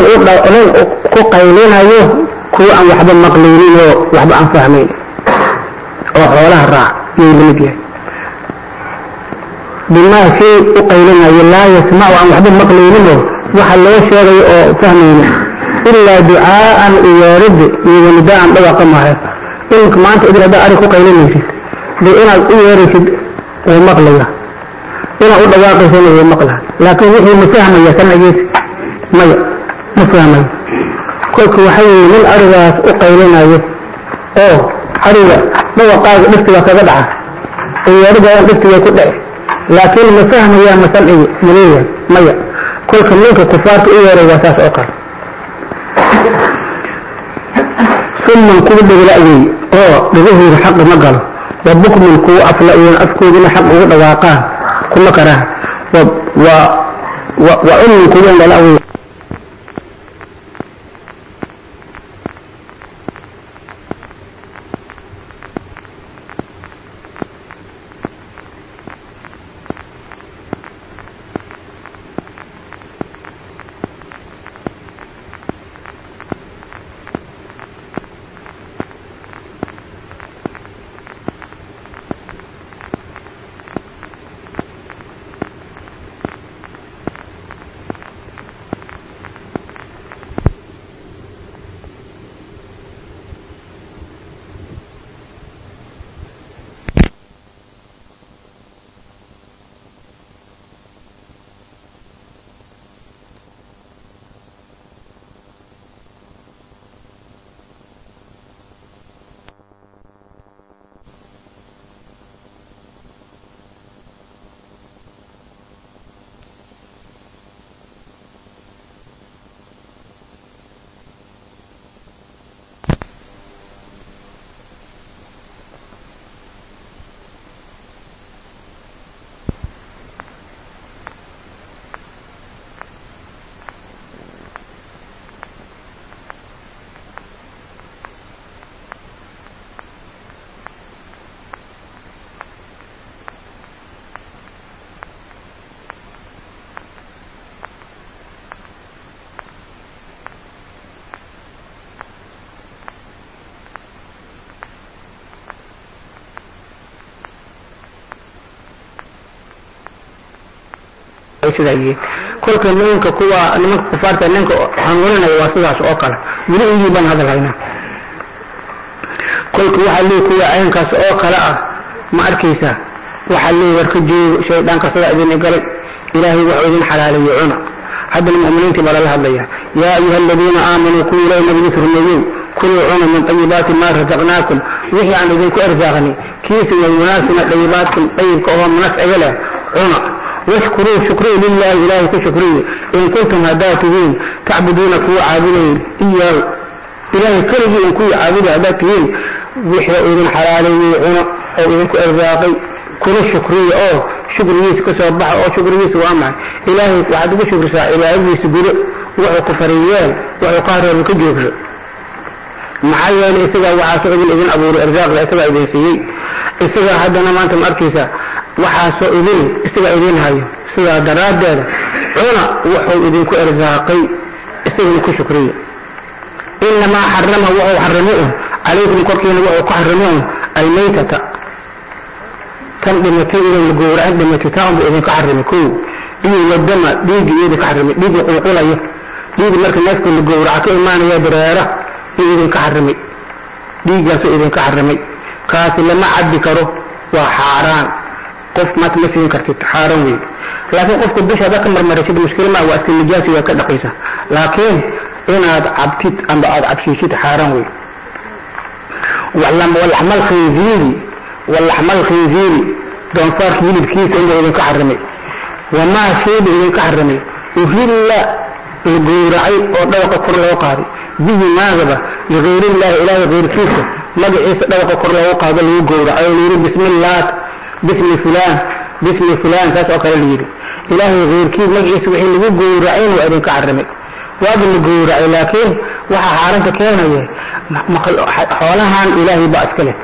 S1: nin ku qaylinayo kuwa aan waxba maqlaynin oo waxba aan fahmayn oo xoolaha raac yuu lamid yahay bimaa shay u qaylinayo laa yasmacu aan waxba maqlayninoo waxa loo sheegayo oo fahmaynin ilaa ducaa'an iyooridi iyo wanidaan dhawaaqa maahe iminka maanta idil haddaa arig ku qaylinaysid dee inaad u yeeraysid wuu maqlaya inaad u dhawaaqaysana wuu maqlaa. Laakiin wixii ma fahmaya sanagiis maya ma fahmayo. Kolka waxa weeye nin arigaas u qaylinayo oo ariga dhawaqaaga dhiftiga kaga dhaca iyeerigadan dhiftiga ku dhece laakiin ma fahmayaa ma samcigi maleeyahay maya kolka ninka kufaarta u yeeray saas oo kale. Summan kuwa dhegla-wey oo dhegahooda xaqa ma galo. Wa bukman kuwa afla-iyan afkoodina xaq ugu dhawaaqaan كل كراهة وأم كل للاوي yihiin kolka nimanka kuwa nimanka kufaarta ninka hanuuninaya waa sidaas oo kale weli igii baan hadal haynaa kolka waxaa leey kuwa aynkaas oo kale ah ma arkaysaa waxaa leey warka joogo shaydaanka sidaa idin galay ilaahay waxuu idin xalaaleeyey cuna haddana mu'miniintii baa lala hadlaya yaa ayuha aladiina aamanuu kuwa ilaahay nabigiisa rumeeyow kuluu cuna min tayibaati maa razaqnaakum wixii aan idinku arsaaqnay kiisa wa munaasina dayibaadkum dayibka oo munasciga leh واشكروا شكروا لله إلهك شكروا إن كنتم هداتهين تعبدونك وعابدين إياه. إلهي كرجي إن كنتم عابد هداتهين بحيء إذن حلالي وعنى أو إذنك أرزاقي. كنوا شكروا أوه. شكر ميس كسبح أو شكر ميس وأمع إلهي وعدك شكر ساء إلهي ميس بلع وعقفريان وعقار لك جفر معايا لإسقى وعاسق من إذن أبو الأرزاق لإسقى إذن سيئي إسقى حدنا ما أنتم أركيسا. Cuna wuxuu idinku arsaaqay isagana ku shukriya inamaa xarama wuxuu xarimo un calaykum korkiina wuxuu ku xarimo un almaytata kan dhimatay idan la gowracan dhimatay taa unbu idinka xarimay kow iyo wadama dhiigga iyo idinka xarimay dhiigga qulqulayo dhiigga marka neefka la gowraca ka imaanaya dareera iyo idinka xarimay dhiiggaasoo idinka xarimay kaasi lama cabbi karo waa xaaraan qof maanta ma siin kartid xaaraan weyn laakiin qofka dusha haddaad ka marmaraysid mushkil maa waa iska nijaasi waa ka dhaqaysa laakiin inaad cabtid amba aad cabsiisid xaaraan weyn walaxmal khinziiri walaxmal khinziiri doonfaarka hilibkiisa inbuu idinka xarimay wamaa shayba idinka xarimay uhilla la gowracay oo dhawaqa kor loo qaaday bihi maagaba ligayriillaahi ilaahay kayrkiisa magaciisa dhawaqa kor loogu qaado lagu gowracay oo layidhi باسم فلان باسم فلان فاتوكل لي إلهي غير كيف مجلس وحين لقوا رعين وأبن كعرمي. وأبن لقوا رعين لكن وحا عارنت كينا حولها عن إلهي بأسك له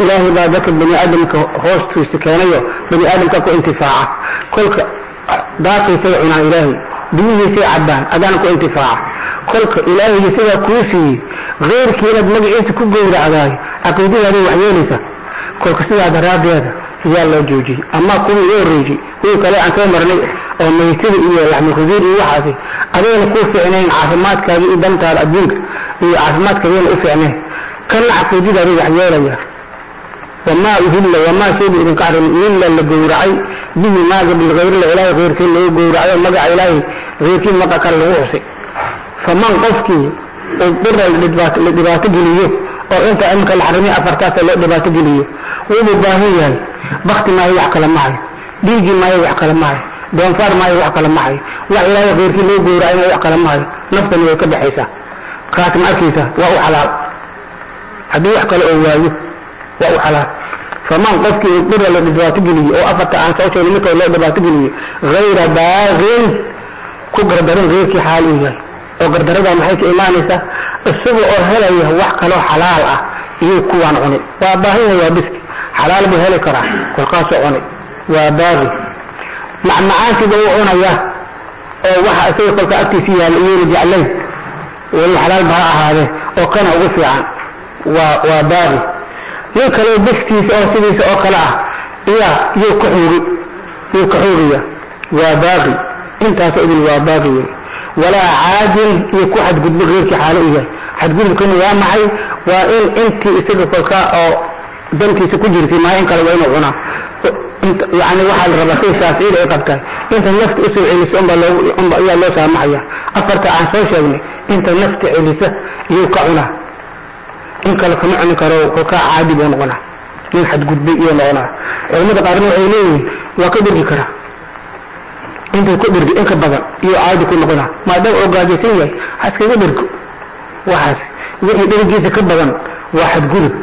S1: إلهي بأسك بني آدم كهوست وستكينا بني آدم كو انتفاعة. كل باقي سيعنا إلهي. دينه سيع عبان أدان كو انتفاعة. كل إلهي سيع كوسي غير كيف مجلس كو قوة رعين أكيد هذا وحيانيسا كل كسيع دراب هذا. Yaa loo joojiyey ama kuwii u horreysay kuwii kale aan soo marnay oo maytada iyo laxmulkhuduur iyo waxaasi adayna kuu ficnayn caafimaadkaada iyo dantaada adduunka iyo caafimaadkaadayna u ficnayn kanna caqiidadaada wax yeelaya wamaa uhilla wamaa shaybu idinka xarimay uhilla la gowracay bihi maaga bilgayri ilaahay keyrkii lagu gowracay oo magaca ilaahay keyrkii maqa kale lagu xusay faman qofkii udira la dhibaato geliyo oo inta imika la xarimay afartaasa loo dhibaato geliyo wuubuu baahan yahay bakti maayo wax kale mahayo dhiigii maayo wax kale mahayo doonfaar maayo wax kale mahayo wax ilaahay keyrkii loo gowracay maayo wax kale mahayo naftani way ka baxaysaa. Kaas ma arkaysa waa u xalaal. Haddii wax kale oo waayo waa u xalaal. Faman qofkii udira la dhibaato geliyo oo afarta aan soo sheegay midka loo dhibaato geliyo hayra baaqin ku gardarin keyrkii xaal uu yahay. Oo gardarada maxay ka imaanaysaa? Isaga oo helaya wax kaloo xalaal ah iyuu kuwaan cunay. Waa waa biski حلال بهلك راح والقاس عني وباغي مع معاك ذو عني وح أسير قلت أتي فيها الأمور دي علي حلال بها هذه. وقنا وفي عن وباغي يوك لو بكتي أو سيديس أو قلعة يا يوك حوري يوك حوري وباغي انت سأدل وباغي ولا عادل يكون حد قد بغيرك حاليا حد قلت بكم يا معي. وإن انت إسير قلت dantiisa ku jirtay maa in kale waa inuu cunaa yani waxaa la rabaa sida shaaficiyada ay qabtahay inta nafta usoo celiso unbaa loogu unba ayaa loo saamaxaya afarta aan soo sheegnay inta nafta celisa iyuu ka cunaa in kale kama cuni karo kolkaa caadi buu noqonaa nin xadgudbay iyuu noqonaa culamada qaarna waxay leeyihiin waa ka dhergi karaa intuu ka dhergi in ka badan iyo caadi ku noqonaa maadaama oo gaajaysan yahay ha iskaga dhergo waxaas wixii dhergiisa ka badan waa xadgudub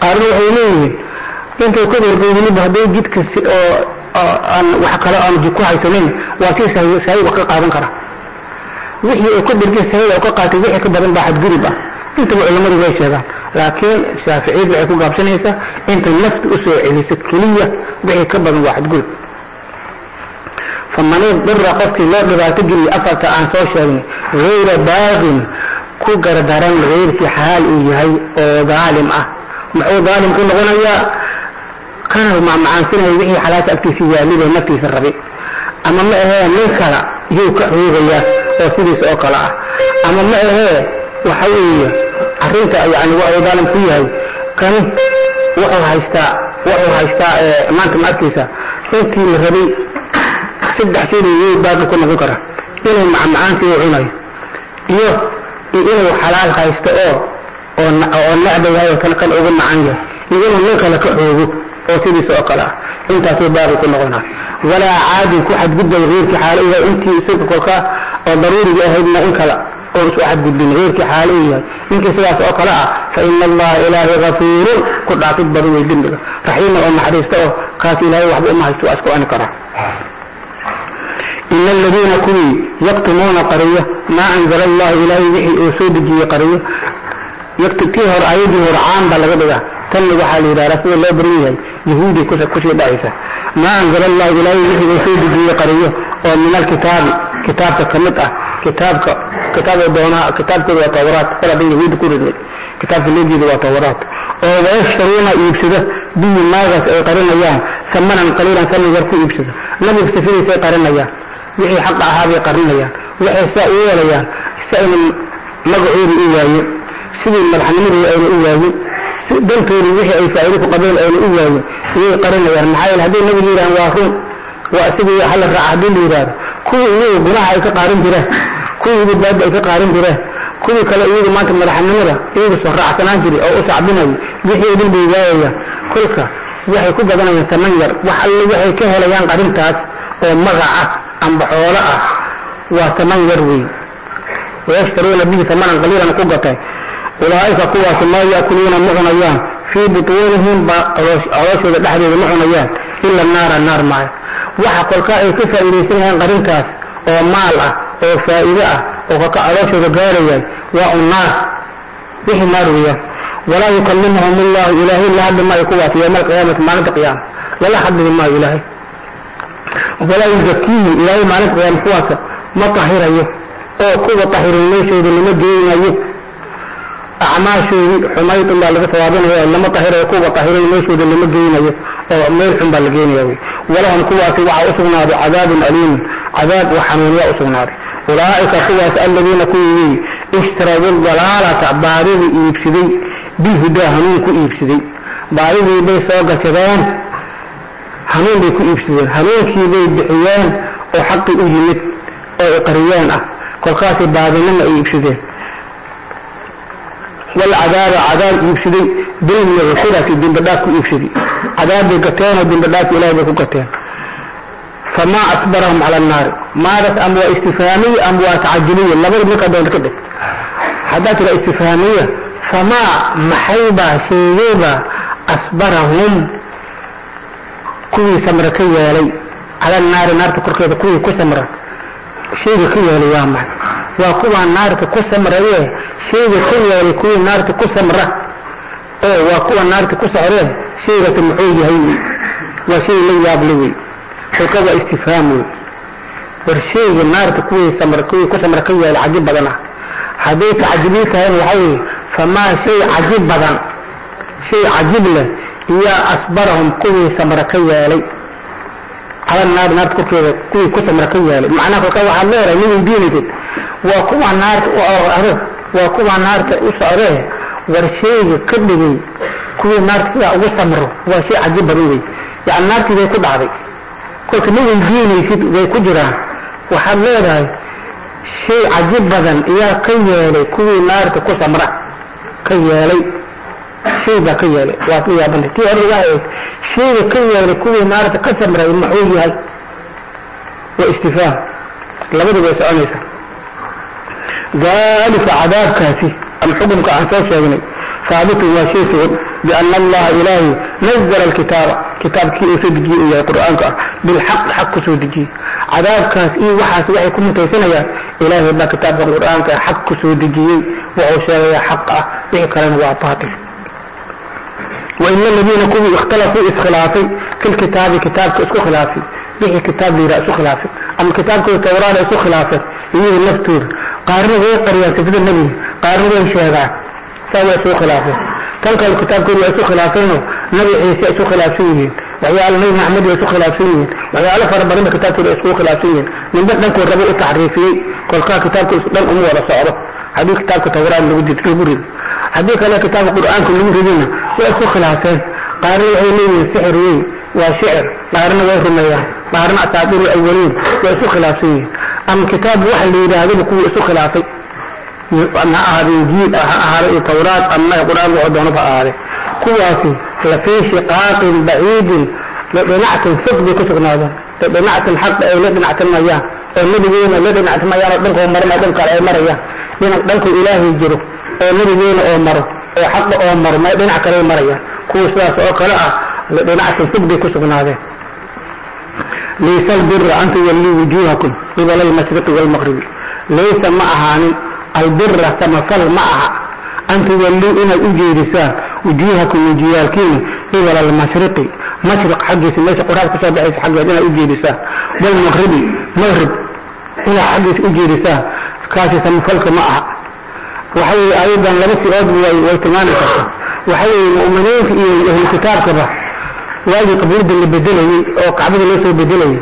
S1: qaarna waxay leeyihiin intuu ka dhergo weliba haddii jidka si oo aan wax kale aan jid ku haysanayn waa sahi wax ka qaadan kara. Wixii uu sahida oo ka qaatay wixii ka badan baa xadgudub intaba culamadu way sheegaan laakiin shaaficiyadu waxay ku gaabsanaysaa inta nafta u soo celiso keliya wixii ka badan waa xadgudub faman idira qofkii loo dhibaato geliyo afarta aan soo sheegnay hayra baaqin ku gardaran keyrkii xaal uu yahay oo daalim ah muxuu daalim ku noqonayaa? Kana macmacaansinaya wixii xalaasha agtiisa yaalida naftiisa rabay ama ma ahee nin kala yuu ka xuugayaa oo sidiisa oo kale ah. Ama ma ahee waxa weeye arrinta yani wuxuu daalim ku yahay. Kan wuxuu haystaa wuxuu haystaa maanta ma arkaysa intii la rabay saddex shayba yuu baaqi ku noqon kara inuu macmacaansi u cunayo. Iyo inuu xalaal haysto oo oo necba yahay oo kan kan ugu macan yahay iyo inuu nin kale ka xoogo oo sidiisa oo kale ah intaasuu baaqi ku noqonaa walaa caadin ku xadgudbay keyrkii xaalo yahay intii isaga kolka oo daruuriga ahaydna in kale oo isu xadgudbin keyrkii xaalo u yahay ninkii sidaas oo kale ah fa ina allaha ilaahi gafuurun ku dhaafid badan wey dembiga raxiima oo naxariista oo kaas ilaahay waxba uma haysto waa isku ani karaa ina aladiina kuwii yaktumuuna qariyo maa anzala allahu ilaahay wixii uu soo dejiyey يكتب كي هور عيدي هور عام بلغبها تلقوا حالي رسول الله برميهي يهودي كسا كسي بعيسا ما أنزل الله إليه يحيي يسيد بي قريه. ومن الكتاب كتاب كمتأ كتاب كتاب الدوناء كتاب كتاب وطورات فلا بي يهود كوردي كتاب في الليجي ذو وطورات ويشترون يبسده. بي ماغس أي قرن أيام سمنا قليلا سمنا يركو يبسده. لم يبسفيني سي قرن أيام يحيي حقا هذه قرن أيام وحيي سائل أيام سائل مقعور إيه sidii madaxnimadooda ayna u waayin dantoodii wixii ay faa'iido ku qabeen ayna u waayin iyay qarinayaan maxaa yeele hadday nabiga yidhahan waa run waa isigii hala raaca haddii la yidhaahdo kuwii iyagu gunaha ay ka qaarin jireen kuwii badbaadda ay ka qaarin jireen kuwii kale iyagu maanta madaxnimada iyagu soo raacsanaan jiray oo u sacbinayay wixii idin bay waayayaan. Kolka waxay ku badanayaan taman yar wax alle waxay ka helayaan qarintaas oo magaca amba xoolo ah waa taman yar wey wayashtaruuna bihi tamanan qaliilan ku gatay أولئك قوة ما يأكلون المعنية في بطونهم عوشد الأحديد المعنية إلا النار النار معي. وحق القائل كفا إليسيهم غرنكاس ومالة وفائدة وفق عوشد غيريا وعناس به مروية ولا يكلمهم الله إلهي إلا حد ما يقوى في يوم القيامة معنى القيام ولا حد ما إلهي. ولا يزكيه إلهي معنى القيام قوة مطهر أيوه. أو قوة طهر الله سيد المجرين أيه tahirayo oo kuwa tahirin meeshooda lama geynayo acmaashoodii xumayd un baa laga sawaabinaya lama tahirayo kuwa tahirin meeshooda lama geynayo oo meel xun baa la geenaya wy walahum kuwaasi waxaa usugnaaday cadaabun aliimun cadaab oo xanuuniyaa usugnaaday ulaa'ika kuwaas aladiina kuwii ishtaradu dalaalata baadidii iibsaday bilhudaa hanuun ku iibsaday baadidii bay soo gashadeen hanuun bay ku iibsadeen bay bixiyeen oo xaqii u yimid oo iqriyeen ah kolkaasay baadinima ay iibsadeen walcadaaba cadaab iibsaday bilmaqfirati dembidhaaf ku iibsaday cadaab bay gateenoo dembidhaafka ilahay bay ku gateen famaa asbarahum cala annaari maadas ama waa istifhaamiya ama waa tacajubiya labada markaa doonta ka dhig haddaa tira istifhaamiya famaa maxaybaa muxuu yahay wey waa shay la yaable wey kolka waa istifhaam wey war shayga naarta kuwii samra kuwii ku samra ka yeelay cajib badan ah hadday tacajibii tahayna waxaa weeye famaa shay cajib badan shay cajib leh iyaa asbarahum kuwii samra ka yeelay cala naari naarta korkeeda kuwii ku samra ka yeelay macnaha kolka waxaad leedahay nin weydiinaysid waa badan wey yani naartii bay ku dhacday kolka ma weydiinaysid way ku jiraan waxaad leedahay shay cajib badan iyaa ka yeelay kuwii naarta ku samra ka yeelay shay baa ka yeelay waad la yaabantay tii hore waa eeg shayga ka yeelay kuwii naarta ka samray muxuu yahay waa istifhaam labadu way soconaysaa ذلك عذاب كافي. الحكم كحساس يا بني ثابت وشيس بأن الله إله نزل الكتاب. كتاب كي أسدقي إيا القرآن بالحق حق سودقي عذاب كافي إيه وحاس وحي كم تيسنا يا. إله إلا كتاب القرآن حق سودقي وعشاء يا حق إعكرا إيه وعطاتي وإن الذين كم اختلفوا إسخلافي في الكتاب كتاب كأسكو خلافي. به كتاب لي رأسو خلافي. أما كتاب كتاب رأسو خلافي. إيه هي النفتور قارن هو قرية كتب النبي. قارن هو الشيخ سوى سوء خلافه كان قال الكتاب كله سوء خلافه نبي عيسى سوء خلافه وعيال نبي محمد سوء خلافه وعيال فرب رمى كتاب كله سوء خلافه من بعد نكون ربع التعريفي. كل قال كتاب كله سوء. الأمو ولا صعبة. هذه كتاب كتورا من بدي تكبرين هذه كلا كتاب القرآن كله مجدين وأسوء خلافه قارن عيني سحرين وشعر. قارن غير رميان قارن أتابير الأولين. وأسوء خلافين أم كتاب واحد اللي يراده كوي إسو خلافي أنا أهل إنجيل أهل التورات أما القرآن وعدهنا فأهل كوي أسي خلافي شقاق بعيد لبناعة صدق كسر نادا لبناعة الحق أو لبناعة المياه النبي جينا لبناعة المياه ربنك ومر ما دمك على المرية من بلك إلهي جيرو النبي جينا أمر حق أمر ما دمك على المرية كوي سلاس أقرأ لبناعة صدق كسر نادا dhinac kale marayaan kuwa sidaas oo kale ah ladhinactin fog bay ku sugnaadeen laysa albira an tuwallii wujuuhakum qibala almashriqi waalmaqribi laysa ma ahaanin albira samafal ma aha an tuwallii inaad u jeedisaan wujuuhakum wujiyaalkiina qibala almashriqi mashriq xaggiisa meesha qoraad kasoo baxaysa xaggeed inaad u jeedisaan waalmaqribi la bedelayey oo kacbada loo soo bedelayay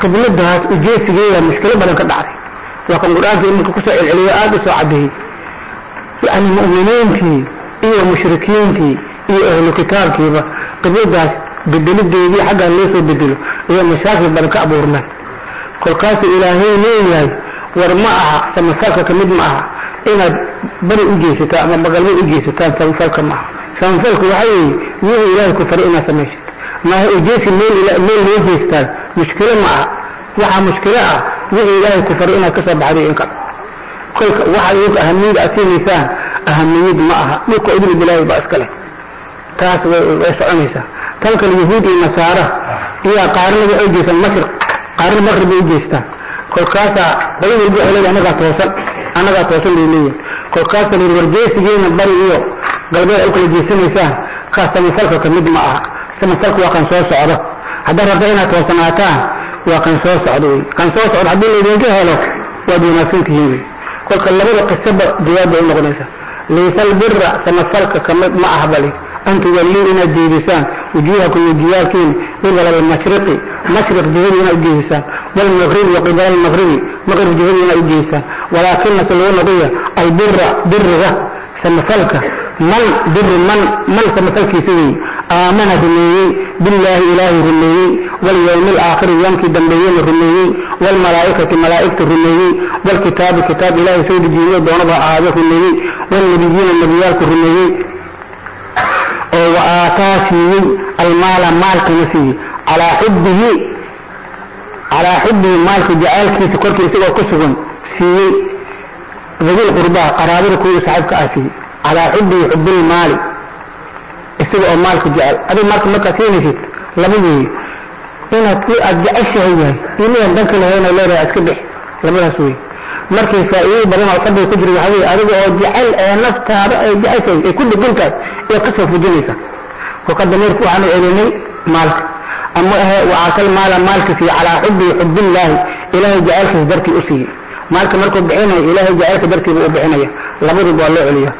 S1: qibladaas ujeesigeeda mushkilo badan ka dhacday waa kan qur-aanka iminka kusoo celceliyo aada u soo cadeeyey yani mu'miniintii iyo mushrikiintii iyo ahlu kitaabkiiba qibladaas bedelideedii xaggan loo soo bedelo iyo mashaakil badan ka abuurmeen kolkaasuu ilaahay leeyahay war ma aha samafalka ka mid ma aha inaad bari u jeesataan ama bagalmad u jeesataan samafalka ma aha mushkilo ma aha waxaa mushkilo ah wixii ilaahay ku faray inaad ka soo baxday in kale kolka waxaad idinku ahamiyada aad siinaysaan ahamiyad ma aha dhulka idin bilaahi baa iska leh taas way soconaysaa tan kale yahuud iyo nasaara iyaa qaarna waxay u jeestaan mashriq qaarna maqrib bay u jeestaan kolkaasaa bari walba waxay leedahay annagaa toosan annagaa toosan bay leeyihin kolkaasa lir warjeesigeena bari iyo قلبي أكل جسمي سه خاصة مسلك كمد ما سمسلك وكان صوص عرض هذا ربعنا توصناتا وكان صوص عرض كان صوص عرض عبد الله ينجيه له وابن مسلك هني كل كلام لك السبب جواب المغنيسة ليس البر سمسلك كمد ما أهبلي أنت يلينا الجيسان وجوهك وجوالكين إلا للمشرق مشرق من الجيسان والمغرب وقبال المغربي مغرب من الجيسان ولكن سلوان ضيئة البر برغة سمسلك noqoya albira biriga samafalka man biru man man samafalkiisa weeye aamana rumeeyey billaahi ilaahay rumeeyey walyawmi alaakhiri yoomkii dambeeyeyna rumeeyey waalmalaa'ikati malaa'igta rumeeyey waalkitaabi kitaab ilaahay soo dejiyeyo doonaba ahaado rumeeyey waalnebiyiina nebiyaalku rumeeyey oo wa aataa siiyey almaala maalkana siiyey calaa xubbihi calaa xubbihi maalka jacaylkiisa korkii isagoo على حبي حب المال. استوى المال كجعل هذه مارك مكة ثانية لمني هنا كي أجعش هيا هنا. ينبنك لهنا الله رأي أسكبح. لمنها سوي مارك يسائيه برنا القبر تجري وحبي أرجع وجعل نفس تارا أجعش إيه، هيا يكون بجنك يا في جنسة. وقد نركو عن إليني مالك. أما وعاكل مال مالك في على حبي حب الله. إله جعلك في درك أسيه مالك مالك بعينه. إله جعلك في درك أبعينه. لابد الله عليه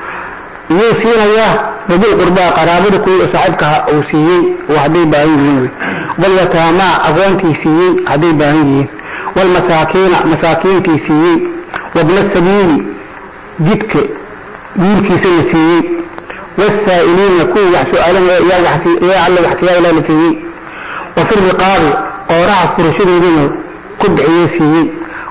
S1: يسير ياه بدو قرباء قرابر كل أصعبك أوسيين وعدي باهيين واليتامى أغوان تيسيين عدي باهيين والمساكين مساكين تيسيين وابن السبيل جدك دين كيسي نسيين والسائلين يكون يحسو أهلهم يا يحسي يا على يحسي يا لا نسيين وفي الرقاب قراء فرشيد بن قدعي سيين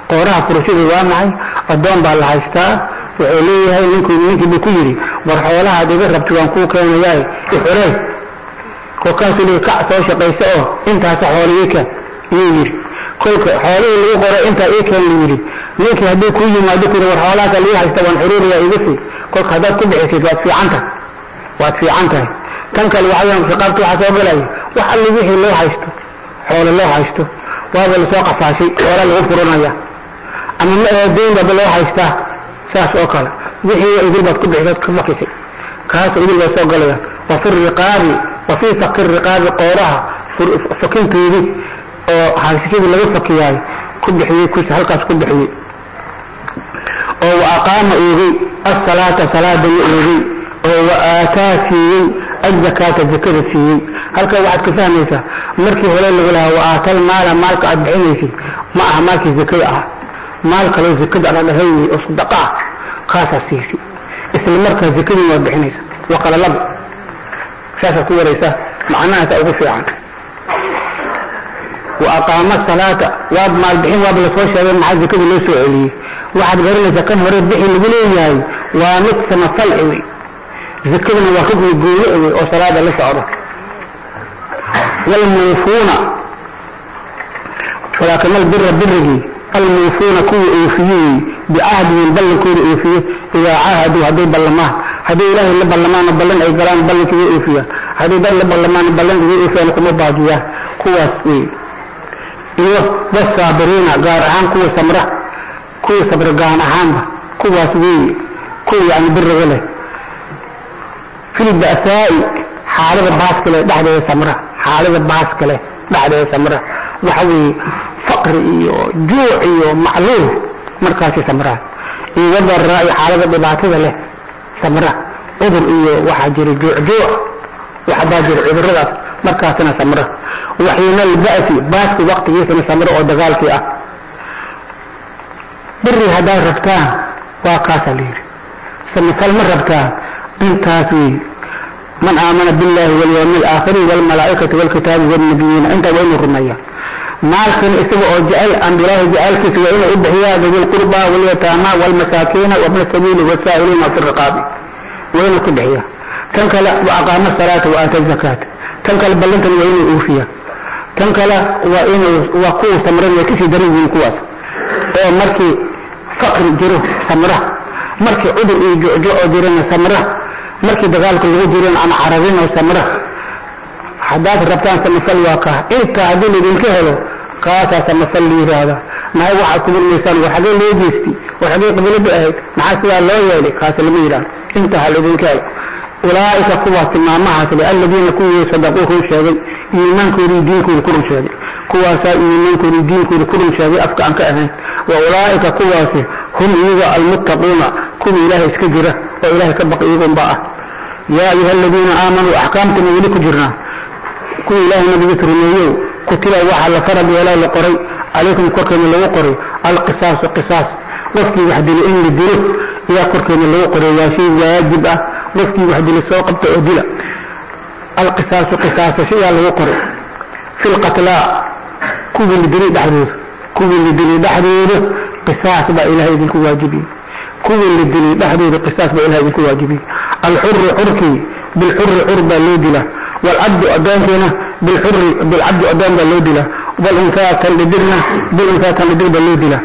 S1: قراء فرشيد بن معي الدون بالعيستان وحوليه هاي منكو منكو بكيري. مرحولا هذا بيه ربتو عنكو كان ياي وحوليه وكاسو لي كعتو شقيسوه انت هتحوليك يجري كوك حوليه اللي يقرى انت إيه كان يجري ليك هدو كل ما ذكر مرحولاك اللي هاستوى الحرور يا إبسي كوك هذا كل حسيت وات في عنك. وات في عنك. كانك الوحيان في قبطو حسوب لي وحل بيه اللي هاستو حول الله هاستو وهذا اللي ساقف عشي ولا الغفرنايا أما ما هو الدين ده بالله هاستاه ساس أكل وحي يقول بس كل حيات كم كيسي كاس يقول بس أكل وفي الرقاب وفي فكر الرقاب قورها فكين تيدي أو حاسكين اللي بس كياي يعني. كل حي كل حلقة كل حيات أو أقام يجي الصلاة صلاة يجي أو آتاتي الزكاة الزكاة سيين هل كان واحد كثير مركي هلال لغلها وآتال مالا مالك أدعيني ما أعمالك الزكرة مالك لو فكد على نهي أصدقاء. خاصة سيسي اسم المركز فكد موضحنيس وقال لب. شاسة كورة معناها تأغفع وأقام الصلاة. واب مال بحين واب لصوشة مع الزكد نسو علي. واحد غير لزكد مريد بحين لبنية ومكس مصل علي زكد نواخد مجوية وصلاة لشعر والموفونة ولكن البر برقي almuufuuna kuwii oofiyey bicahdihim ballankooda oofiye idaa caahaduu hadday ballamaan hadday ilaahay la ballamaana ballan ay galaan ballankii way oofiyaan hadday dad la ballamaana ballanki way oofiyaan kuma baajiyaan kuwaas wey iyo wasaabiriina gaar ahaan kuwa samra kuwa sabra gaan ahaanba kuwaas wey kuwa yani biriga leh fil ba'saa'i xaalada baaska leh dhexdeeda samra xaalada baaska فقر إيو جوع إيو معلوم. مركاتي سمراء إيو بر رأي حالك بباتي له. سمراء إذن إيو وحجر جوع جوع. وحباجر عبرة مركاتنا سمراء وحين البأس باس في وقت يسنا سمراء ودغال فيها أه. بري هذا ربتان واقاس لي سمسال من ربتان انت في من آمن بالله واليوم الآخر والملائكة والكتاب والنبيين. انت وين الرميان مالكم اسمه جعل أمره جعل كسوين أبهيا ذو القربى واليتامى والمساكين وابن السبيل والسائلين وفي الرقاب. وين أبهيا تنكلا وأقام الصلاة وآت الزكاة. تنكلا بلنت وين أوفيا تنكلا وين وقو سمرا يكفي دري من قوات. مركي فقر جرو سمرا مركي عدو جعو جرين سمرا مركي دغالك اللي عن عربين وسمرا حداك ربطان سمسل واقع. انت عدل بنك هلو قاسا سمسل لي هذا. ما هو عصب الميسان وحقين لي جيستي وحقين قبل بأهد. ما عصب الله يولي قاسا لميرا انت عدل بنك هلو أولئك قوة ما معك الذين كوا يصدقوه الشهدين إيمانك كوا يدين كوا يكرم شهدين قوة إيمان كوا يدين كوا يكرم عنك أفكا وأولئك قوة هم يوغى المتقون. كل إله إسكجرة وإله كبق إيقون باء يا أيها الذين آمنوا أحكامكم إليك جرنا. كل الله من ذكر النيو كتلا وحل فرق ولا لقري. عليكم كركم اللي وقري القصاص القصاص وفكي واحد لإن الدروس يا كركم اللي وقري يا شيء واجب وفكي واحد لسوق بتعدل القصاص القصاص شيء اللي وقري في القتلاء كل اللي دليل دحروس كل اللي دليل دحروس قصاص بإلهي ذلك واجبين كل اللي دليل دحروس قصاص بإلهي ذلك واجبين الحر حركي. بالحر حربة لودلة. والعبد أدان هنا بالحر بالعبد أدان بالله دلا اللي درنا لدرنا اللي در لدر بالله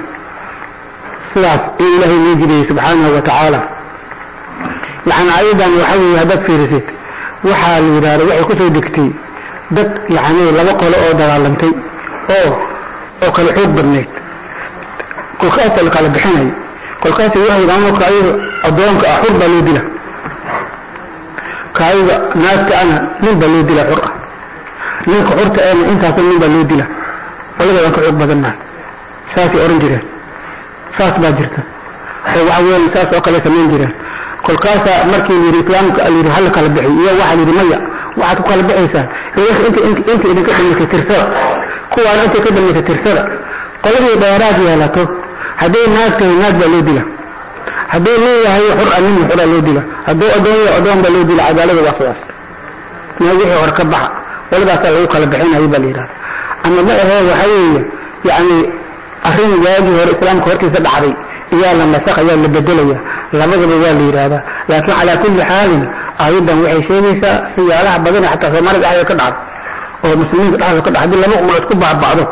S1: إله يجري سبحانه وتعالى. لعن أيضا وحوي هدف في رسيت وحال ورار وعكسه دكتي. دك يعني لو قال أو دار لنتي أو أو كل حب بنيت كل قاتل قال بحني. كل قاتل يهود عنه قاير أدوانك أحب بالله كايغا ناك أنا من بلودي لا قرا نيك قرت أنا إنت كن من بلودي لا. ولغا كان قرب بدنا ساتي اورنجير سات ما جرت هو أول ساس أقل كمان جرا كل كاسا مركي لي ريبلان قال لي هلك على بعي. يا واحد لي ميا واحد قال بعي سا إيش انت انت إنت اللي كنت تكرسل كو أنا إنت كنت تكرسل قال لي بارات يا لاكو هذه ناس ناس بلودي لا. هذا لا يهي حرآن من حرآن لو دينا هذا أدوان يأدوان بلو دينا عدالة وخياس ناجحي وركبها ولبا سألوك لبحين هاي بليرا أما ما هذا وحيي يعني أخي جاجي هو الإسلام كوركي سبع عري إيا لما ساق إيا اللي بدلي لبقى هذا لكن على كل حال أيضا وحيشيني سيا لها بدنا حتى في مرض أحيو كدعب ومسلمين قد أحيو كدعب إلا مؤمنة كبها ببعضه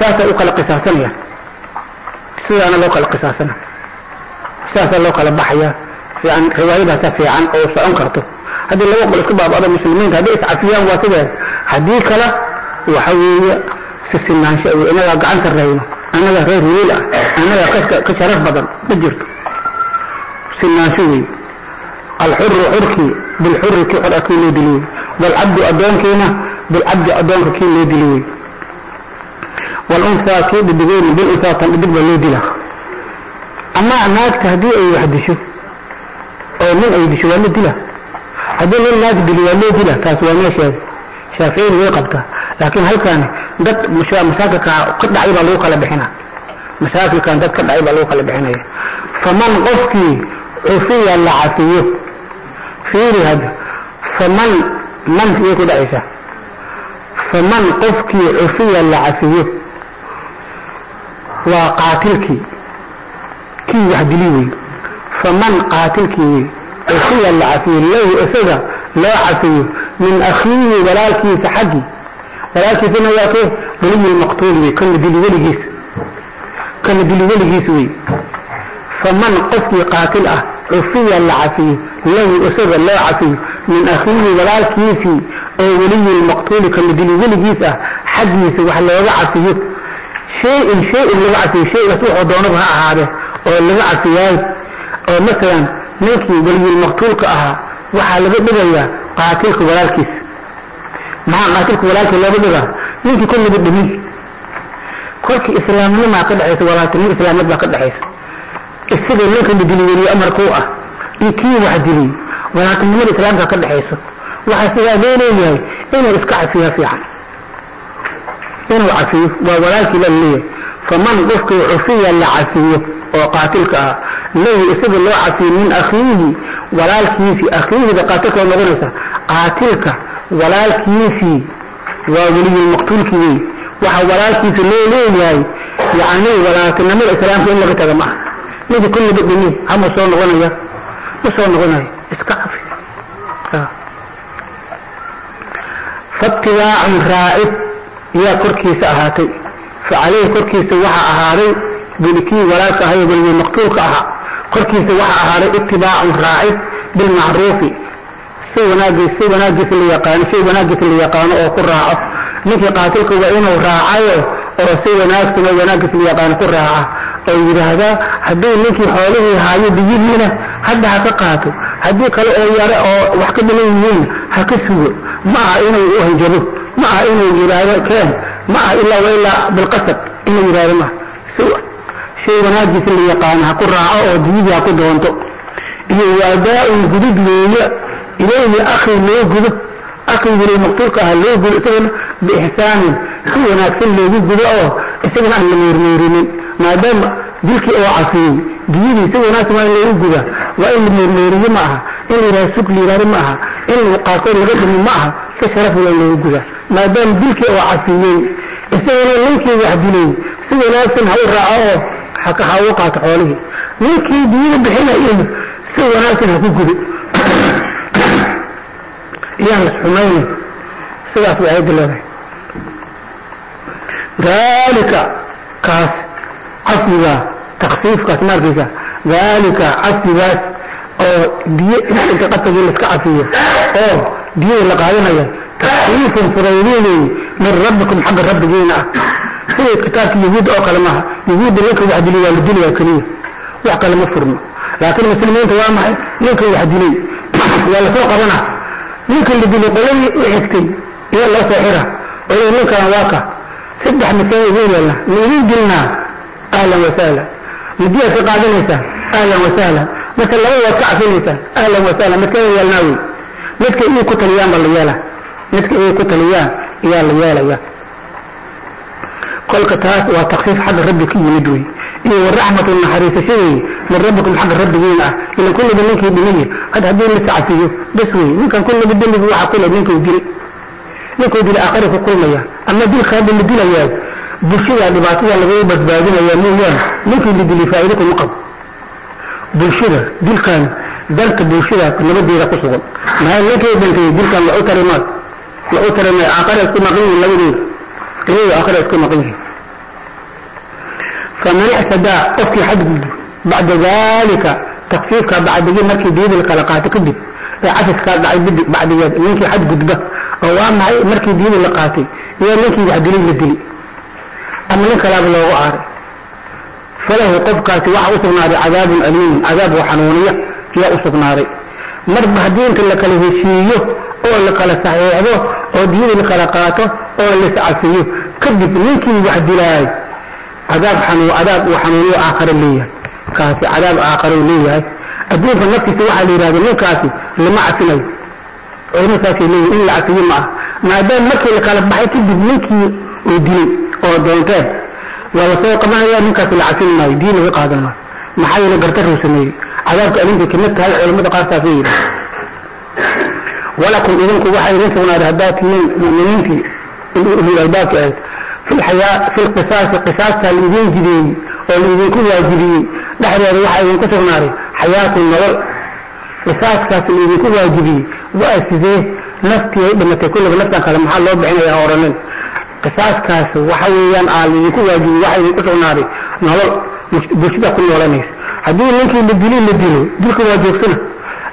S1: ساسا أخلق ساسا سيانا لو خلق ساسا سيانا لو خلق ساسا ساسا لو كلا بحية يعني روايبها تفيا عن أو سعون كرته هذا اللي وقل اسكبها بعض المسلمين هذا ليس عفيان واسده هذه كلا وحوية سسنا شئوي أنا لقى عنك الرهيمة أنا لقى غير ميلة أنا لقى كشرف بدل بجرت سنا شئوي الحر حركي بالحر كي حركي لي دليل والعبد أدونك هنا بالعبد أدونك كي لي دليل والأنثى كي بدقين بالأنثى تنبدل لي دليل أما الناس تهدي أي واحد يشوف. أو من أي يشوف؟ ولا دلها هذا من الناس بالولا دلها كسواء شاف. شافين وقبتا لكن هل كان دك مشا مشاكك قد عيب الله قلب حنا مشاكك كان دك قد عيب الله قلب حنا فمن قصي عفية العتية في هذا. فمن من في كذا إيشا فمن قفك عفية العتية وقاتلك. كي يحدلوي فمن قاتل أخي الله عفيه له أسده لا عفيه من أخيه ولكن سحقي ولكن فينا يعطيه ولي المقتول كان دلي ولي جيس كان دلي ولي جيس وي فمن قفي قاتلة؟ أخي الله عفيه له لا عفيه من أخيه ولكن يسي أو ولي المقتول كان دلي ولي جيس حجيس وحلو وضع فيه شيء شيء اللي وضع شيء وسوح وضعونه بها عاده ولغة عطيان أو مثلا نوكي بلغي المقتول كأها وحا لغد بغيا قاتلك ولالكيس ما قاتلك ولالكي الله بغيا نوكي كل لغد بغيا كلك إسلام لما قد عيث ولالكي إسلام لما قد عيث السيدة نوكي بدلي ولي أمر كوة إيكي واحد دلي ولكن من الإسلام قد عيث وحا سيها بيني إيه إيه إسكع فيها فيها إنه عفيف وولالكي لليه فمن قفك عصيا لعسية وقاتلك ليه إسب الله عسي من أخيه ولا الكيسي أخيه بقاتلك ومغرسة قاتلك ولا الكيسي وولي المقتول كذي وحا ولا الكيسي ليه ليه ليه يعني ولا كنما الإسلام في اللغة تغمع ليه كل بد مني. هم صور نغنى يا. صور نغنى اسكافي آه. فابتلاع رائب يا كركي سأهاتي. Fa caleyhi korkiisa waxaa ahaaday bulikii walaalka ahay weliye maqtuulka ahaa korkiisa waxaa ahaaday itibaacun raacid bilmacruufi si wanaagis si wanaagiisa la yaqaano shay wanaagiisa la yaqaano oo ku raaco ninkii qaatilka waa inuu raacayo oo si wanaagsan oo yidhaahdaa haddii ninkii xoolihii haayo biyihiina hadda ha ka qaato haddii kale oo yare oo wax ka dhiman yihiinna ha ka sugo ma aha inuu wa ilaa bilqasad inuu yidhahdo maaha shay wanaagiisa la yaqaano ha ku raaco oo biyihii ha ku doonto iyo waadaa-un gudud weeye ilayhi akhi loo gudo akhi weli maqtuulka ah loo gudo isagana biixsaanin si wanaagsan loogu gudo oo isagana aan la meermeerinin maadaama dilkii oo cafiyey diyadii si wanaagsan وإلم ميري معها إن راسك ليرار معها إن قاكور غدم معها كشرف لن ما دام بلك وعسيني إسانا لنك يحبيني سوى ناس هاي رعاوه حكا حاوقا تقوله. لنك يدير بحنا إيه سوى ناس هاكو قد إيانا حميني سوى في عيد الله ذلك كاس قصيبا تخفيف كاس مرقزا ذلك عفوا أو دي أنت قد تقول لك عفية أو دي اللي قاعدين هيا. تخفيف فرويني من ربكم حق الرب دينا. هي كتاب يهود أو كلمة. يهود لك واحد لي والدين وكلية وعقل ما فرما لكن المسلمين توا ما لك واحد لي ولا فوق بنا لك اللي دي لي وحكتي يا الله سحرة ولا لك واقع. سبح مسائل ولا لا نريد لنا أهلا وسهلا. نبيه قاعدين هيا. أهلا وسهلا. مثلا لو وقع فيك أهلا وسهلا. مثلا يا الناوي متك إيه كتل يا يالا، متك إيه كتل يا يا يالا يا. كل كتاب وتخفيف حق ربك يمدوي إيه والرحمة النحريسة شيء. من ربكم حق الرب يلا إن كل منك يبني قد هذين لسعة فيه بس وي. يمكن كل بدل هو كل منك يبني منك يبني آخره كل مياه. أما دي خادم اللي دي لياه بشي يعني بعطيها لغير بس بعدين يا. مو يا منك يبني فائدة مقب بلشدة دل كان دلت بلشدة كنا بدي رقص غل ما هي لك بنتي دل كان لعوتر ما. لعوتر ما. آخر أسكو مقيم ولا بدي كنوي آخر أسكو مقيم فمن اعتداء أفي حق بعد ذلك تخفيفك بعد ذلك مركي بيد القلقات كدب عفف كان بعد بدي بعد ذلك لنك حد قدبه هو ما مركي بيد القلقات يا لنك يعدلين لدلي. أما لنك لابلو عارف فله قفك واحد أصف ناري. عذاب أليم. عذاب وحنونية. يا أصف ناري. مرضى دين لك الهشيه أو لك الصحيحه أو دين لك لقاته. أو لسعسيه. كذب منك واحد دلائي عذاب حنو عذاب وحنونية آخر لي كاسي عذاب آخر لي أدوك النفس سواح لي راضي من كاسي لما أسني. أو نساسي لي. إلا أسني ما. ما دام مكي لك البحي كذب منك ودين أو دونتين. Cafin maayo diin laga qaadan maayo maxaa yeele gartaruu sameeyey cadaabka adinka kamid tahay culamada qaar saasay yidhaha walakum idinku waxaa idin sugnaaday haddaad tihiin mu'miniintii ulul albaabka ahayd في الحياة في القصاص قصاص الإذين جديد والإذين كل هذا واحد إذن كتب ناري حياة النظر قصاص كاس الإذين كل واجبين وأسده نفتي لما تكون بنفسك على محل الله بعين يا قصاص كاس وحويا آل إذين كل واجبين واحد كتب ناري نظر بشدة كل ولا نيس هدين لنكي للدليل للدليل دلك واجب سنة.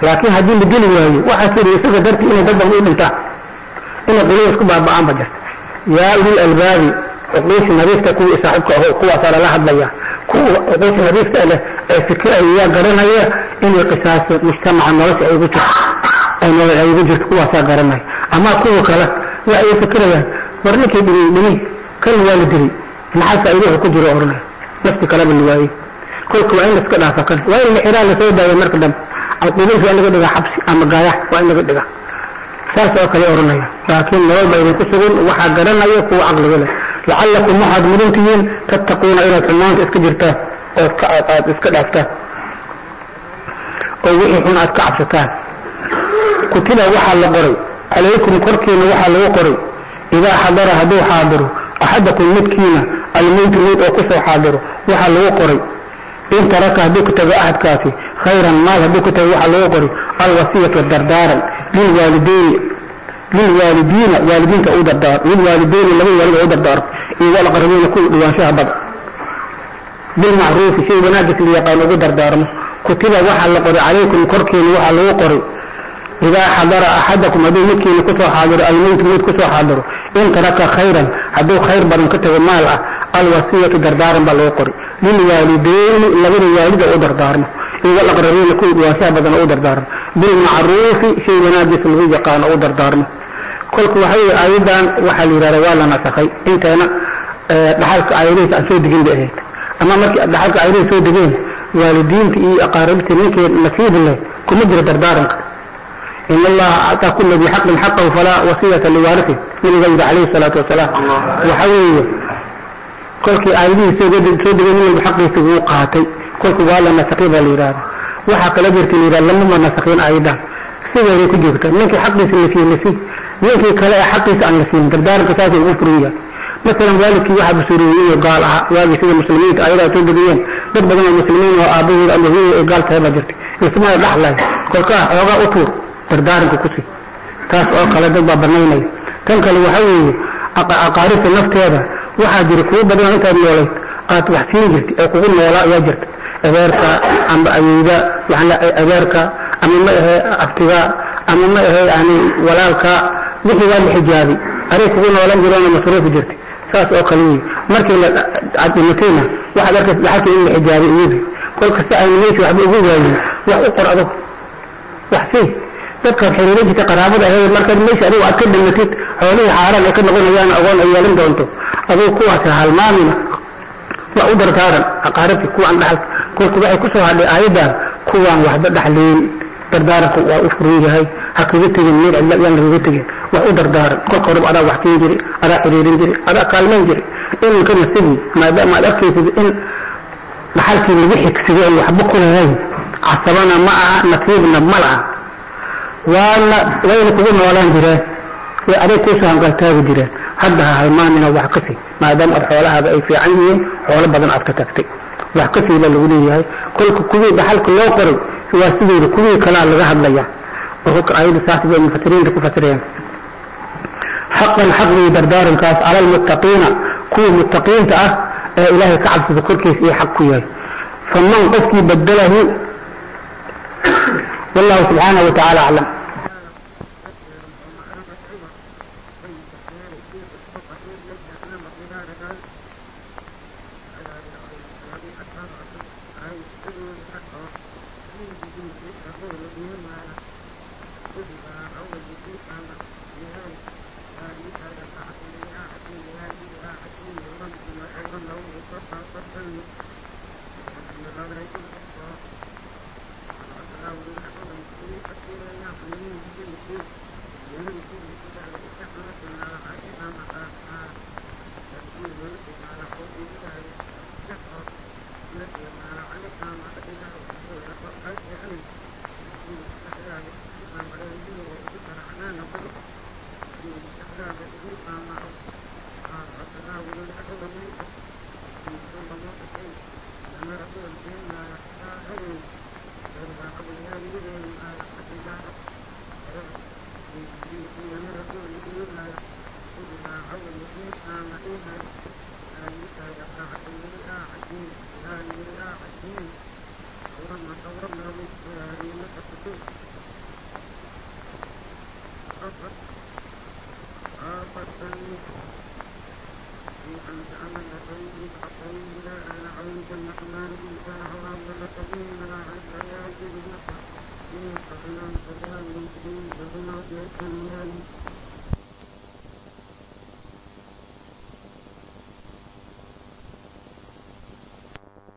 S1: لكن هدين للدليل واجب واحد سيري يسوك درتي إنه قدر إيه منتهى إنه قليل يسكب أربعان بجرت يا أولي الألباب عقوش نبيسك كوي صاحبك أهو قوة صار الله بيا. عقوش نبيسك له فكرة يا قرنا يا إني قصاص مجتمع الناس أي بجر أي نوع أي بجر قوة صار قرنا أما قوة كلا. فكرة يا ورنك يدري مني كل والدري نحس أيديه كجر أورنا نفس كلام النواي كل كوين نسك لا فكر وين الحرام سيدا ومركدم القبول في أنك دقا حبس أما قايح وأنك دقا saas oo kale oranaya laakiin nolol ba idinku sugan waxaa garanaya kuwa caqliga leh lacallakum waxaad mudan tihiin tattaquuna inaad xumaanta iska jirtaan oo aad iska dhaaftaan oo wixii xun aad ka cabsataan kutiba waxaa la qoray calaykum korkiina waxaa lagu qoray idaa إذا حضرها دو حاضره أحدكم متكينة الموت أو أكثر حاضره وحال وقري إن تركها دو كتب أحد كافي. خيرا ماذا دو كتب وحال وقري الوسية والدردارا للوالدين. للوالدين. والدين تعود الدار للوالدين الذي والد عود الدار إذا الغرمين كل دوان شعبا بالمعروف شيء بنادك اللي يقال وقدر دارم كتب وحال وقري عليكم كركين وحال وقري idaa xadara axadakum hadduu midkiina ku soo xaadiro almeytu mid ku soo xaadiro in taraka khayran hadduu khayr badan ka tago maal ah alwasiyatu dardaaran baa loo qori lilwaalideyni labada waalida u dardaarmo iwalaqrabiina kuwa dhuwaashaha badan u dardaarmo bilmacruufi shay wanaagiisa lagu yaqaano u dardaarmo kolka waxay ayadan waxaa la yidhahda waa la nasakhay inteena dhaxalka aayadihiisa aan soo degin bay ahayd ama markii dhaxalka aayadihi soo degeen waalidiinta iyo aqaaribta ninkeen nasiib leh kuma jira dardaaranka إن الله اعطى كل ذي حق حقه فلا وسيلة لوارثه من غير عليه الصلاة والسلام. وحوله كل كأيدي سجد سجد من الحق سوقاتي كل قال ما سقيب الإرادة. وحق لجرت الإرادة لما ما سقين أيدا كي كجوكتا منك حق في النسي النسي. منك كلا حق في النسي. دردار قصاص الأفرية. مثلا قال ذلك يحب سوريه قال واجه سيد المسلمين أيضا تنبذيين ضد بغن المسلمين وآبوه الأمرين قال تهبا جرت. اسمها الرحلة. كل قال أغا dardaaranka ku sii taas oo kale dad baa banaynaya tan kale waxaa weeye aqaaribta nafteeda waxaa jira kuwo badan intaad noolayd aad wax siin jirtay ee kugu noolaa ayaa jirta adeerka amba ayeyda yani adeerka ama ma ahe aftiga ama ma ahe yani walaalka wixii waa la xijaabay aday kugu noolan jiroona masruufi jirtay saas oo kale wey markii aad dhimatayna waxaad arkaysa dhaxalka in la xijaabay iyada kolka si ayna meesha waxba ugu waayin wax u qor adag wax sii dadkaad xiriirin jirta qaraabada aheed markaad meesha adigu aad ka dhimatid xoolihii xaaraan ay ka noqonayaan agoon ay yeelan doonto. Adigu kuwaas halmaamina wax u dardaaran aqaaribti kuwaan dhaxal kolka waxay ku hadhay aayaddan kuwaan waxba dhaxleyn dardaaranku waa u furan yahay. Ha kaga tegin meel cidla yaan lagaga tegin. Wax u dardaaran. Kolka horeba adaa wax siin jiri adaa xiriirin jiri adaa kaalmayn jiri. Iminkana sidii maadaama aad arkaysid in dhaxalkii lagu xigsiday ay waxba ku casabana ma aha nasiibna ma laha وأنا لا يقبلنا ولا نجرا وأنا كيف أنقل تاب جرا هذا هاي ما من وحقتي ما دام أرحول في عيني حول بدن أتكتكتي وحقتي إلى الأولي هاي. كل كوي بحال كل أخر في واسدي كوي كلا على ذهب ليا وهو كأيد فترين كف حقا حق لي على المتقين. كوي متقين تأه. إلهي كعب في ذكر كيف حقه فمن قفتي بدله والله سبحانه وتعالى أعلم.